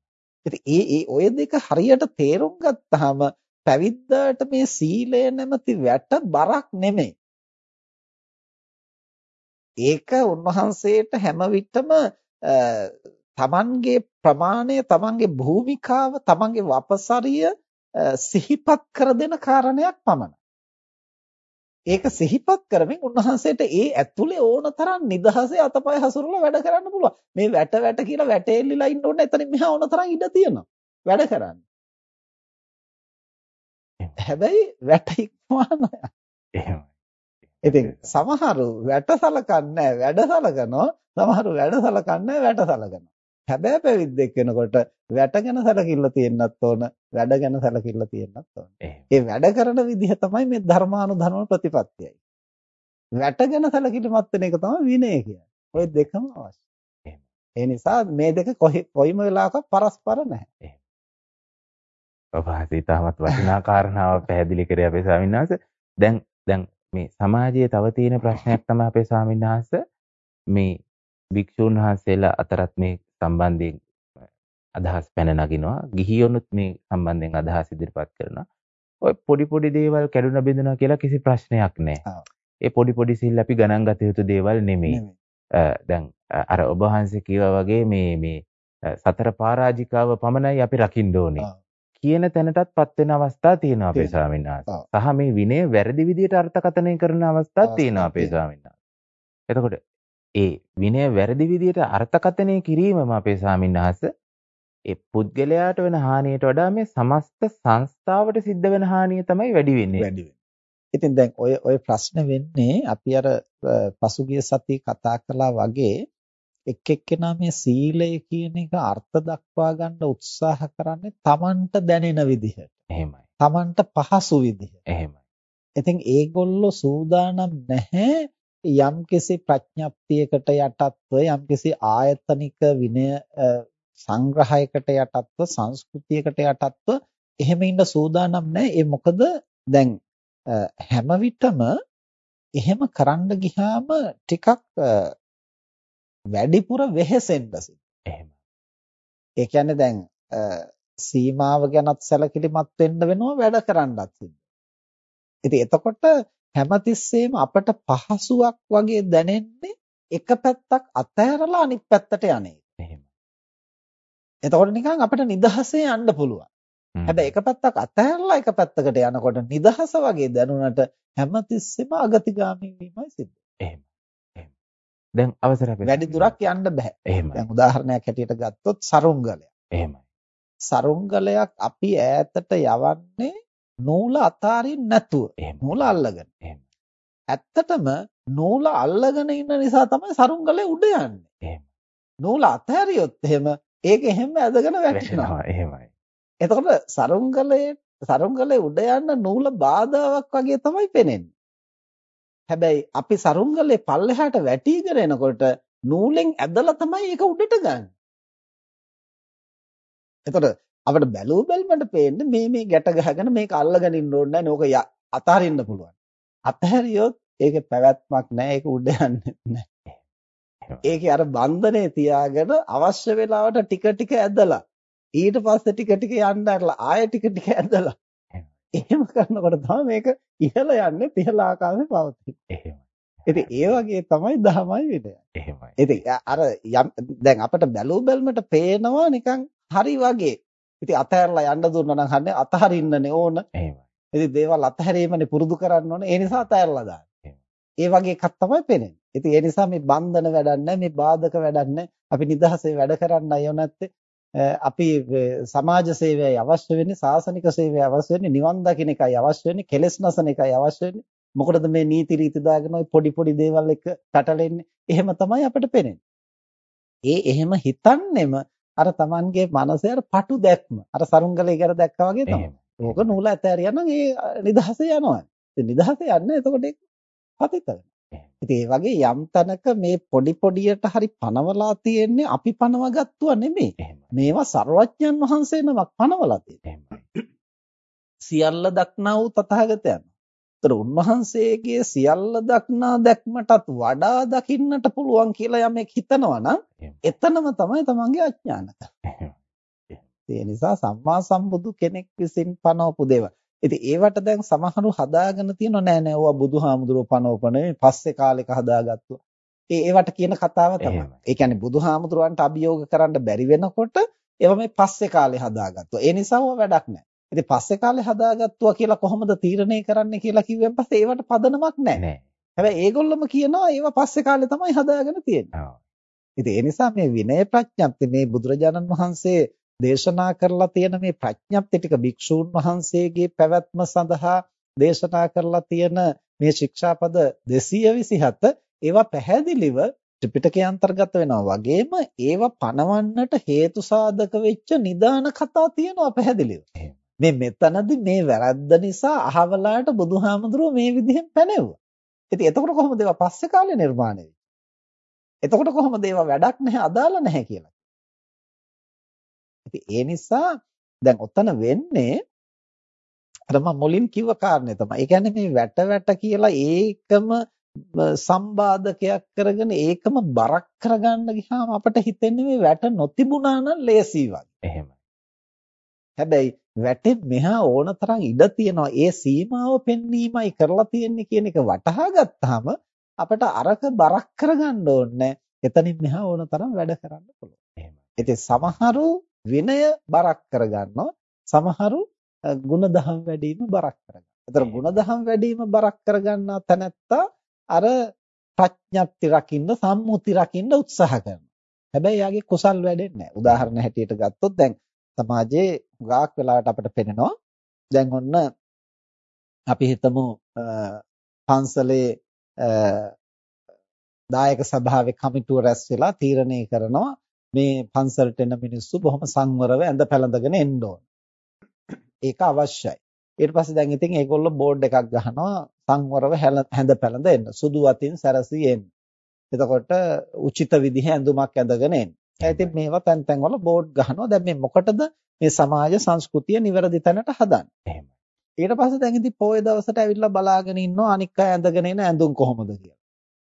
S2: ඉතින් ඒ ඒ ඔය දෙක හරියට තේරුම් ගත්තාම පැවිද්දාට මේ සීලය නැමැති වැට බරක් නෙමෙයි. ඒක උන්වහන්සේට හැම විටම තමන්ගේ ප්‍රමාණය තමන්ගේ භූමිකාව තමන්ගේ වපසරිය සිහිපත් කර දෙන කාරණයක් පමණයි. ඒක සිහිපත් කරමින් උන්වහන්සේට ඒ ඇතුලේ ඕන තරම් නිදහසේ අතපය හසුරලා වැඩ කරන්න පුළුවන්. මේ වැට වැට කියලා වැටෙල්ලිලා ඉන්න ඕනේ. එතනින් මෙහා ඕන තරම් ඉඩ තියෙනවා. වැඩ කරන්න. හැබැයි වැට ඉක්මවන්න.
S1: එහෙමයි.
S2: ඉතින් සමහරු වැට සලකන්නේ වැඩ සලකනවා. සමහරු වැඩ සලකන්නේ වැට සලකනවා. හැබැයි පැවිද්දෙක් වෙනකොට වැට ගැන සැලකිල්ල තියෙන්නත් ඕන වැඩ ගැන සැලකිල්ල තියෙන්නත් ඕන. ඒ වැඩ කරන විදිහ තමයි මේ ධර්මානුධර්ම ප්‍රතිපත්තියයි. වැට ගැන සැලකිලිමත් වෙන එක තමයි විනය කියන්නේ. ওই දෙකම අවශ්‍යයි. ඒ නිසා මේ දෙක කොයිම වෙලාවක පරස්පර නැහැ.
S1: ඔබ හිතාමත් වටිනා කාරණාවක් පැහැදිලි කරේ අපේ ස්වාමීන් වහන්සේ. දැන් දැන් මේ සමාජයේ තව තියෙන ප්‍රශ්නයක් තමයි අපේ ස්වාමීන් වහන්සේ මේ භික්ෂුන් වහන්සේලා අතරත් මේ සම්බන්ධයෙන් අදහස් පැන නගිනවා. ගිහියොනුත් මේ සම්බන්ධයෙන් අදහස් ඉදිරිපත් කරනවා. ඔය පොඩි පොඩි දේවල් කැඩුන බෙදුනා කියලා කිසි ප්‍රශ්නයක් නැහැ. ඒ පොඩි පොඩි සිල් අපි ගණන් ගත යුතු දේවල් නෙමෙයි. දැන් අර ඔබ වහන්සේ කිව්වා වගේ මේ මේ සතර පරාජිකාව පමණයි අපි රකින්න ඕනේ. කියන තැනටත්පත් වෙන අවස්ථා තියෙනවා අපේ ස්වාමීන් වහන්සේ. සහ මේ විනය වැරදි විදිහට අර්ථකථනය කරන අවස්ථාත් තියෙනවා අපේ ස්වාමීන් වහන්සේ. එතකොට ඒ විනය වැරදි විදිහට අර්ථකථනය කිරීමම අපේ ස්වාමින්වහන්සේ ඒ පුද්ගලයාට වෙන හානියට වඩා මේ සමස්ත සංස්ථාවට සිද්ධ වෙන හානිය තමයි වැඩි වෙන්නේ.
S2: වැඩි වෙන්නේ. ඉතින් දැන් ඔය ඔය ප්‍රශ්න වෙන්නේ අපි අර පසුගිය සතියේ කතා කළා වගේ එක් එක්කෙනා මේ සීලය කියන එක අර්ථ දක්වා ගන්න උත්සාහ කරන්නේ Tamanට දැනෙන විදිහට.
S1: එහෙමයි.
S2: Tamanට පහසු විදිහට.
S1: එහෙමයි.
S2: ඉතින් ඒගොල්ලෝ සූදානම් නැහැ යම්කිසි ප්‍රඥප්තියකට යටත්ව යම්කිසි ආයතනික විනය සංග්‍රහයකට යටත්ව සංස්කෘතියකට යටත්ව එහෙම ඉන්න සූදානම් නැහැ. ඒ මොකද දැන් හැම විටම එහෙම කරන්න ගියාම ටිකක් වැඩිපුර වෙහෙසෙන්න
S1: එහෙම.
S2: ඒ කියන්නේ දැන් සීමාව ගැනත් සැලකිලිමත් වෙන්න වෙනවා වැඩ කරන්නත් සිද්ධ. ඉතින් එතකොට හැමතිස්සෙම අපට පහසුවක් වගේ දැනෙන්නේ එක පැත්තක් අතහැරලා අනිත් පැත්තට යන්නේ.
S1: එහෙමයි.
S2: එතකොට නිකන් අපිට නිදහසේ යන්න පුළුවන්. හැබැයි එක පැත්තක් අතහැරලා එක පැත්තකට යනකොට නිදහස වගේ දැනුණට හැමතිස්සෙම අගතිගාමී වීමයි සිද්ධ
S1: එහෙම. එහෙම. දැන් අවසර
S2: වැඩි දුරක් යන්න බෑ.
S1: එහෙමයි.
S2: දැන් උදාහරණයක් හැටියට ගත්තොත් සරුංගලය.
S1: එහෙමයි.
S2: සරුංගලයක් අපි ඈතට යවන්නේ නූල අතාරින්න නැතුව. නූල අල්ලගෙන.
S1: එහෙම.
S2: ඇත්තටම නූල අල්ලගෙන ඉන්න නිසා තමයි සරුංගලේ උඩ යන්නේ.
S1: එහෙම.
S2: නූල අතහැරියොත් එහෙම ඒක එහෙම ඇදගෙන වැටෙනවා.
S1: එහෙමයි.
S2: එතකොට සරුංගලයේ සරුංගලේ උඩ යන්න නූල බාධාවක් වගේ තමයි පේන්නේ. හැබැයි අපි සරුංගලේ පල්ලෙහාට වැටිගෙන එනකොට නූලෙන් ඇදලා තමයි ඒක උඩට ගන්න. එතකොට අපිට බැලූ බැලමට පේන්නේ මේ මේ ගැට ගහගෙන මේක අල්ලගෙන ඉන්න ඕනේ නැහැ. නෝක අතාරින්න පුළුවන්. අතහැරියොත් ඒකේ පැවැත්මක් නැහැ. ඒක උඩ යන්නේ නැහැ. ඒකේ අර බන්ධනේ තියාගෙන අවශ්‍ය වෙලාවට ටික ටික ඇදලා ඊට පස්සේ ටික ටික යන්න ඇරලා ආයෙ ටික ටික ඇදලා එහෙම කරනකොට තමයි මේක ඉහළ යන්නේ ඉහළ ආකාශයේ පවතින්නේ.
S1: එහෙමයි.
S2: ඉතින් ඒ වගේ තමයි දහමයි විනය.
S1: එහෙමයි.
S2: ඉතින් අර දැන් අපිට බැලූ බැලමට පේනවා නිකන් හරි වගේ. ඉතින් අතහැරලා යන්න දුන්නා නම් හන්නේ අතහරින්නනේ ඕන.
S1: එහෙමයි.
S2: ඉතින් දේවල් අතහැරීමනේ පුරුදු කරන්න ඕනේ. ඒ නිසා අතහැරලා දාන්න. ඒ වගේ එකක් තමයි පේන්නේ. ඉතින් ඒ නිසා මේ බන්ධන වැඩක් නැහැ, මේ බාධක වැඩක් නැහැ. අපි නිදහසේ වැඩ කරන්න අයෝ නැත්තේ. අපි සමාජ සේවයයි අවශ්‍ය වෙන්නේ, සාසනික සේවයයි අවශ්‍ය වෙන්නේ, නිවන් දකින්න එකයි අවශ්‍ය වෙන්නේ, කෙලෙස් නසන එකයි අවශ්‍ය වෙන්නේ. මොකටද මේ නීති රීති දාගෙන ওই පොඩි පොඩි දේවල් එක පැටලෙන්නේ? එහෙම තමයි අපිට පේන්නේ. ඒ එහෙම හිතන්නෙම අර Tamanගේ මනසේ අර පටු දැක්ම. අර සරුංගලේ ගැර දැක්කා වගේ තමයි. ඕක නූල ඇතෑරියා නම් ඒ නිදහසේ යනවා. ඉතින් නිදහසේ යන්නේ එතකොට ඒක පතිත වෙනවා. ඉතින් ඒ වගේ යම් තැනක මේ පොඩි පොඩියට හරි පනවලා තියෙන්නේ අපි පනවගත්තුවා නෙමෙයි. මේවා ਸਰවඥන් වහන්සේ නමක් පනවලා. සියල්ල දක්නා වූ තථාගතයන්. ඒතර උන්වහන්සේගේ සියල්ල දක්නා දැක්මටත් වඩා දකින්නට පුළුවන් කියලා යමෙක් හිතනවා නම් එතනම තමයි තමන්ගේ අඥානකම. ඒ නිසා සම්මා සම්බුදු කෙනෙක් විසින් පනවපු දේවල්. ඉතින් ඒවට දැන් සමහරු හදාගෙන තියෙනව නෑ නෑ ඕවා බුදුහාමුදුරුවෝ පනවපනේ පස්සේ කාලෙක හදාගත්තුවා. ඒ ඒවට කියන කතාව තමයි. ඒ කියන්නේ බුදුහාමුදුරුවන්ට අභියෝග කරන්න බැරි වෙනකොට ඒවා මේ පස්සේ කාලේ හදාගත්තුවා. ඒ නිසා ඕවා වැඩක් නෑ. ඉතින් පස්සේ කාලේ හදාගත්තුවා කියලා කොහොමද තීරණය කරන්නේ කියලා කිව්වන් පස්සේ ඒවට පදනමක් නෑ. හැබැයි ඒගොල්ලොම කියනවා ඒවා පස්සේ කාලේ තමයි හදාගෙන තියෙන්නේ. ඉතින් ඒ නිසා මේ විනය ප්‍රඥප්ති මේ බුදුරජාණන් වහන්සේ දේශනා කරලා තියෙන මේ ප්‍රඥප්ති ටික භික්ෂූන් වහන්සේගේ පැවැත්ම සඳහා දේශනා කරලා තියෙන මේ ශික්ෂාපද 227 ඒවා පැහැදිලිව ත්‍රිපිටකයේ අන්තර්ගත වෙනවා වගේම ඒවා පණවන්නට හේතු සාධක වෙච්ච නිදාන කතා තියෙනවා පැහැදිලිව. මේ මෙතනදී මේ වැරද්ද නිසා අහවලාට බුදුහාමුදුරුවෝ මේ විදිහෙන් පැනෙවුවා. ඉතින් එතකොට කොහොමද ඒවා පස්සේ කාලේ නිර්මාණය වෙන්නේ? එතකොට කොහොමද ඒවා වැඩක් නැහැ අදාළ නැහැ කියලා. ඉතින් ඒ නිසා දැන් ඔතන වෙන්නේ අර මම මුලින් කිව්ව කාරණේ තමයි. ඒ කියන්නේ මේ වැට වැට කියලා ඒකම සම්බාධකයක් කරගෙන ඒකම බරක් කරගන්න ගියාම අපිට හිතෙන්නේ මේ වැට නොතිබුණා නම් ලේසි වගේ.
S1: එහෙමයි.
S2: හැබැයි වැටෙන් මෙහා ඕන තරම් ඉඩ තියෙනවා. ඒ සීමාව පෙන්වීමයි කරලා තියෙන්නේ කියන එක වටහා ගත්තාම අපිට අරක බරක් කරගන්න ඕනේ. එතනින් මෙහා ඕන තරම් වැඩ කරන්න පුළුවන්.
S1: එහෙමයි.
S2: ඉතින් සමහරු විනය බරක් කරගන්නවා. සමහරු ಗುಣධම් වැඩිම බරක් කරගන්නවා. ඒතර ಗುಣධම් වැඩිම බරක් කරගන්නා තැනැත්තා අර ප්‍රඥප්ති රකින්න සම්මුති රකින්න උත්සාහ කරනවා. හැබැයි යාගේ කුසල් වැඩෙන්නේ නැහැ. උදාහරණ හැටියට ගත්තොත් දැන් සමාජයේ ගාක් වෙලාවට අපිට පෙනෙනවා දැන් ඔන්න අපි හිතමු පන්සලේ දායක සභාවේ කමිටුව රැස් වෙලා තීරණය කරනවා මේ පන්සලට එන මිනිස්සු බොහොම සංවරව ඇඳ පැළඳගෙන එන්න ඕන. ඒක අවශ්‍යයි. ඊට පස්සේ දැන් ඉතින් ඒගොල්ලෝ බෝඩ් එකක් ගහනවා සංවරව හැඳ පැළඳ එන්න. සුදු වතින් සැරසී එන්න. එතකොට උචිත විදිහ ඇඳුමක් ඇඳගෙන එන්න. ඉතින් මේවා තැන් තැන් වල බෝඩ් ගහනවා. දැන් මේ මොකටද මේ සමාජ සංස්කෘතිය නිවැරදි තැනට හදන්නේ?
S1: එහෙමයි.
S2: ඊට පස්සේ දැන් ඉතින් පොයේ දවසට ඇවිල්ලා බලාගෙන ඉන්නවා අනික් අය ඇඳගෙන එන ඇඳුම් කොහොමද කියලා.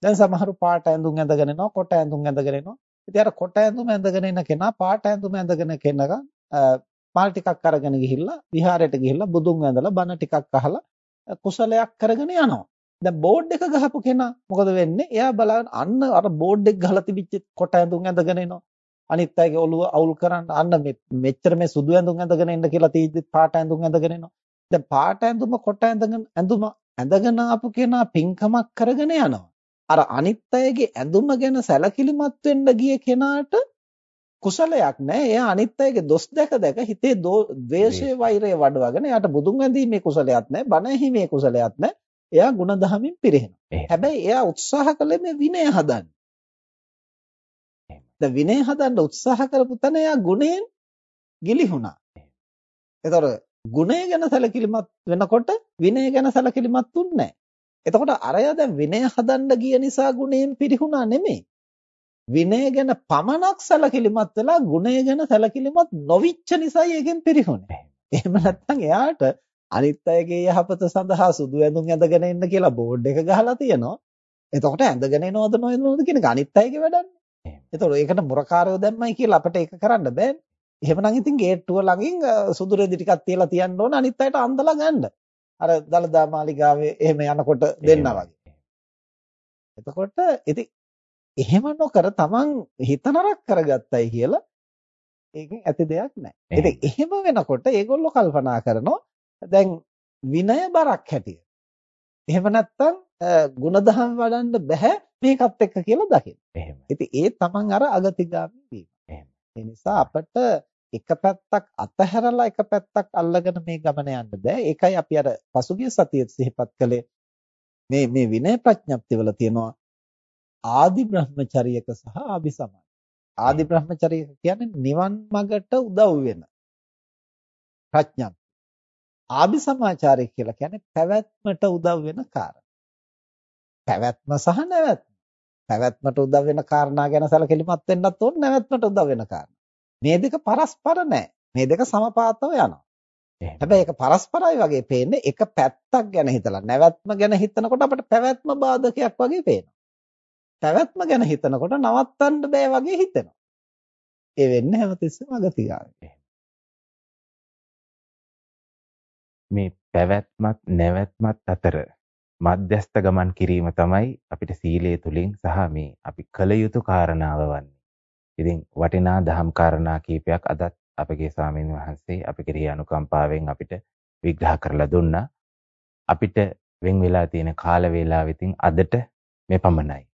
S2: දැන් සමහරු පාට ඇඳුම් ඇඳගෙන එනවා, කොට ඇඳුම් ඇඳගෙන එනවා. ඉතින් අර කොට ඇඳුම ඇඳගෙන එන කෙනා පාට ඇඳුම ඇඳගෙන කෙනක පාල් ටිකක් අරගෙන ගිහිල්ලා විහාරයට ගිහිල්ලා බුදුන් වැඳලා බණ ටිකක් අහලා කුසලයක් කරගෙන යනවා. දැන් බෝඩ් එක ගහපු කෙනා මොකද වෙන්නේ? එයා බලන්න අන්න අර බෝඩ් එක ගහලා තිබිච්ච කොට ඇඳුම් ඇඳගෙන එනවා. අනිත් අයගේ ඔළුව අවුල් කරන්න අන්න මෙච්චර මේ සුදු ඇඳුම් ඇඳගෙන ඉන්න කියලා තීද්දි පාට ඇඳුම් ඇඳගෙන එනවා. දැන් පාට ඇඳුම කොට ඇඳගෙන ඇඳුම ඇඳගෙන ආපු කෙනා පින්කමක් කරගෙන යනවා. අර අනිත් අයගේ ඇඳුම ගැන සැලකිලිමත් වෙන්න ගිය කෙනාට කුසලයක් නෑ. එයා අනිත් අයගේ දොස් දැක දැක හිතේ ද්වේෂය වෛරය වඩවගෙන එයාට බුදුන් වැඳීමේ කුසලයක් නෑ. බණ ඇහිීමේ කුසලයක් නෑ. එයා ಗುಣධහමින් පිරිහෙනවා. හැබැයි එයා උත්සාහ කළේ මේ විනය හදන්න. දැන් විනය හදන්න උත්සාහ කරපු තැන එයා ගුණයෙන් ගිලිහුණා. එතකොට ගුණය ගැන සැලකිලිමත් වෙනකොට විනය ගැන සැලකිලිමත් වෙන්නේ නැහැ. එතකොට අරයා දැන් විනය හදන්න ගිය නිසා ගුණයෙන් පිරිහුණා නෙමෙයි. විනය ගැන පමණක් සැලකිලිමත් වෙලා ගුණය ගැන සැලකිලිමත් නොවිච්ච නිසායි ඒකෙන් පිරිහුනේ. එහෙම නැත්නම් එයාට අනිත් අයගේ යහපත සඳහා සුදු ඇඳුම් ඇඳගෙන ඉන්න කියලා බෝඩ් එක ගහලා තියෙනවා. එතකොට ඇඳගෙන එනවද නොයනවද කියන එක අනිත් අයගේ වැඩන්නේ. එතකොට ඒකට මුරකාරයෝ දැම්මයි කියලා අපිට ඒක කරන්න බෑනේ. එහෙමනම් ඉතින් ගේට්ටුව ළඟින් සුදු රෙදි ටිකක් තියලා තියන්න ඕන අනිත් අයට අන්දලා ගන්න. අර දලදා මාලිගාවේ එහෙම යනකොට දෙන්නා වගේ. එතකොට ඉතින් එහෙම නොකර තමන් හිත නරක කරගත්තයි කියලා ඒකෙන් ඇති දෙයක් නැහැ. ඉතින් එහෙම වෙනකොට ඒගොල්ලෝ කල්පනා කරනවා දැන් විනය බරක් හැටියට. එහෙම නැත්නම් ಗುಣධම් වඩන්න බෑ මේකත් එක්ක කියලා දකින්න. එහෙම. ඉතින් ඒ තමන් අර අගතිගාමී වීම. එහෙම. ඒ නිසා අපිට එක පැත්තක් අතහැරලා එක පැත්තක් අල්ලගෙන මේ ගමන යන්න බෑ. ඒකයි අපි අර පසුගිය සතියේ සිහිපත් කළේ මේ මේ විනය ප්‍රඥප්තිවල තියෙනවා ආදි බ්‍රහ්මචරියක සහ ආභි සමාධි. ආදි බ්‍රහ්මචරියක කියන්නේ නිවන් මඟට උදව් වෙන ප්‍රඥප්ති. ආභි සමාචාරය කියලා කියන්නේ පැවැත්මට උදව් වෙන කාරණා. පැවැත්ම සහ නැවැත්ම. පැවැත්මට උදව් වෙන කාරණා ගැන සැලකිලිමත් වෙන්නත් ඕන නැවැත්මට උදව් වෙන කාරණා. මේ දෙක පරස්පර නැහැ. මේ දෙක සමපාතව යනවා. හැබැයි ඒක පරස්පරයි වගේ පේන්නේ එක පැත්තක් ගැන හිතලා නැවැත්ම ගැන හිතනකොට අපිට පැවැත්ම බාධකයක් වගේ පේනවා. පැවැත්ම ගැන හිතනකොට නවත්තන්න බෑ වගේ හිතෙනවා. ඒ වෙන්නේ හැමතිස්සෙම අගතිකාවේ.
S1: මේ පැවැත්මත් නැවැත්මත් අතර මධ්‍යස්ත ගමන් කිරීම තමයි අපිට සීලය තුලින් සහ මේ අපි කළ යුතු කාරණාව වන්නේ. ඉතින් වටිනා දහම් කාරණා කීපයක් අදත් අපගේ ස්වාමීන් වහන්සේ අපි කෙරෙහි අනුකම්පාවෙන් අපිට විග්‍රහ කරලා දුන්නා. අපිට වෙන් වෙලා තියෙන කාල වේලාව ඉතින් අදට මේ පමණයි.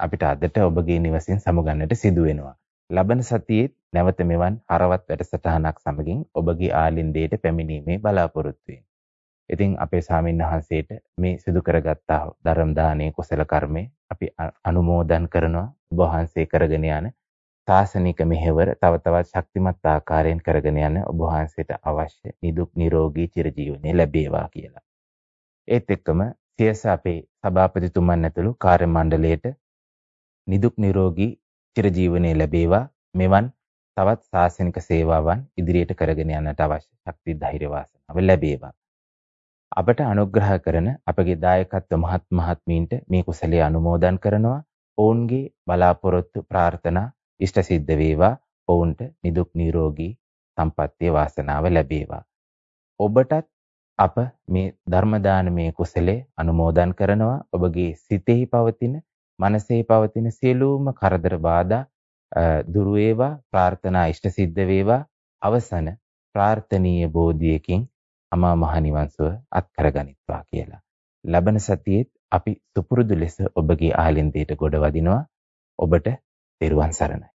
S1: අපිට අදට ඔබගේ නිවසින් සමුගන්නට සිදු වෙනවා. ලබන සතියේ නැවත මෙවන් හරවත් වැඩසටහනක් සමගින් ඔබගේ ආලින්දයට පැමිණීමේ බලාපොරොත්තු ඉතින් අපේ සාමින් වහන්සේට මේ සිදු කරගත්තා ධර්ම දානයේ කුසල කර්මය අපි අනුමෝදන් කරනවා ඔබ වහන්සේ කරගෙන යන සාසනික මෙහෙවර තව තවත් ශක්තිමත් ආකාරයෙන් කරගෙන යන ඔබ වහන්සේට අවශ්‍ය නිදුක් නිරෝගී චිරජීවනය ලැබේවා කියලා. ඒත් එක්කම සියස අපේ සභාපතිතුමන් ඇතුළු කාර්ය මණ්ඩලයට නිදුක් නිරෝගී චිරජීවනයේ ලැබේවා මෙවන් තවත් සාසනික සේවාවන් ඉදිරියට කරගෙන යන්නට අවශ්‍ය ශක්ති ධෛර්ය වාසනාව ලැබේවා. අපට අනුග්‍රහ කරන අපගේ දායකත්ව මහත් මහත්මීන්ට මේ කුසලයේ අනුමෝදන් කරනවා. ඔවුන්ගේ බලාපොරොත්තු ප්‍රාර්ථනා ඉෂ්ට සිද්ධ වේවා. ඔවුන්ට නිදුක් නිරෝගී සම්පත්තිය වාසනාව ලැබේවා. ඔබටත් අප මේ ධර්ම දානමය කුසලයේ අනුමෝදන් කරනවා. ඔබගේ සිතෙහි පවතින මනසේ පවතින සියලුම කරදර බාධා දුරු වේවා ප්‍රාර්ථනා ඉෂ්ට සිද්ධ වේවා අවසන ප්‍රාර්ථනීය බෝධියකින් අමා මහ නිවන් සුව අත් කරගනිත්වා කියලා. ලබන සතියේත් අපි සුපුරුදු ලෙස ඔබගේ ආලින්දයට ගොඩ වදිනවා. ඔබට තෙරුවන් සරණයි.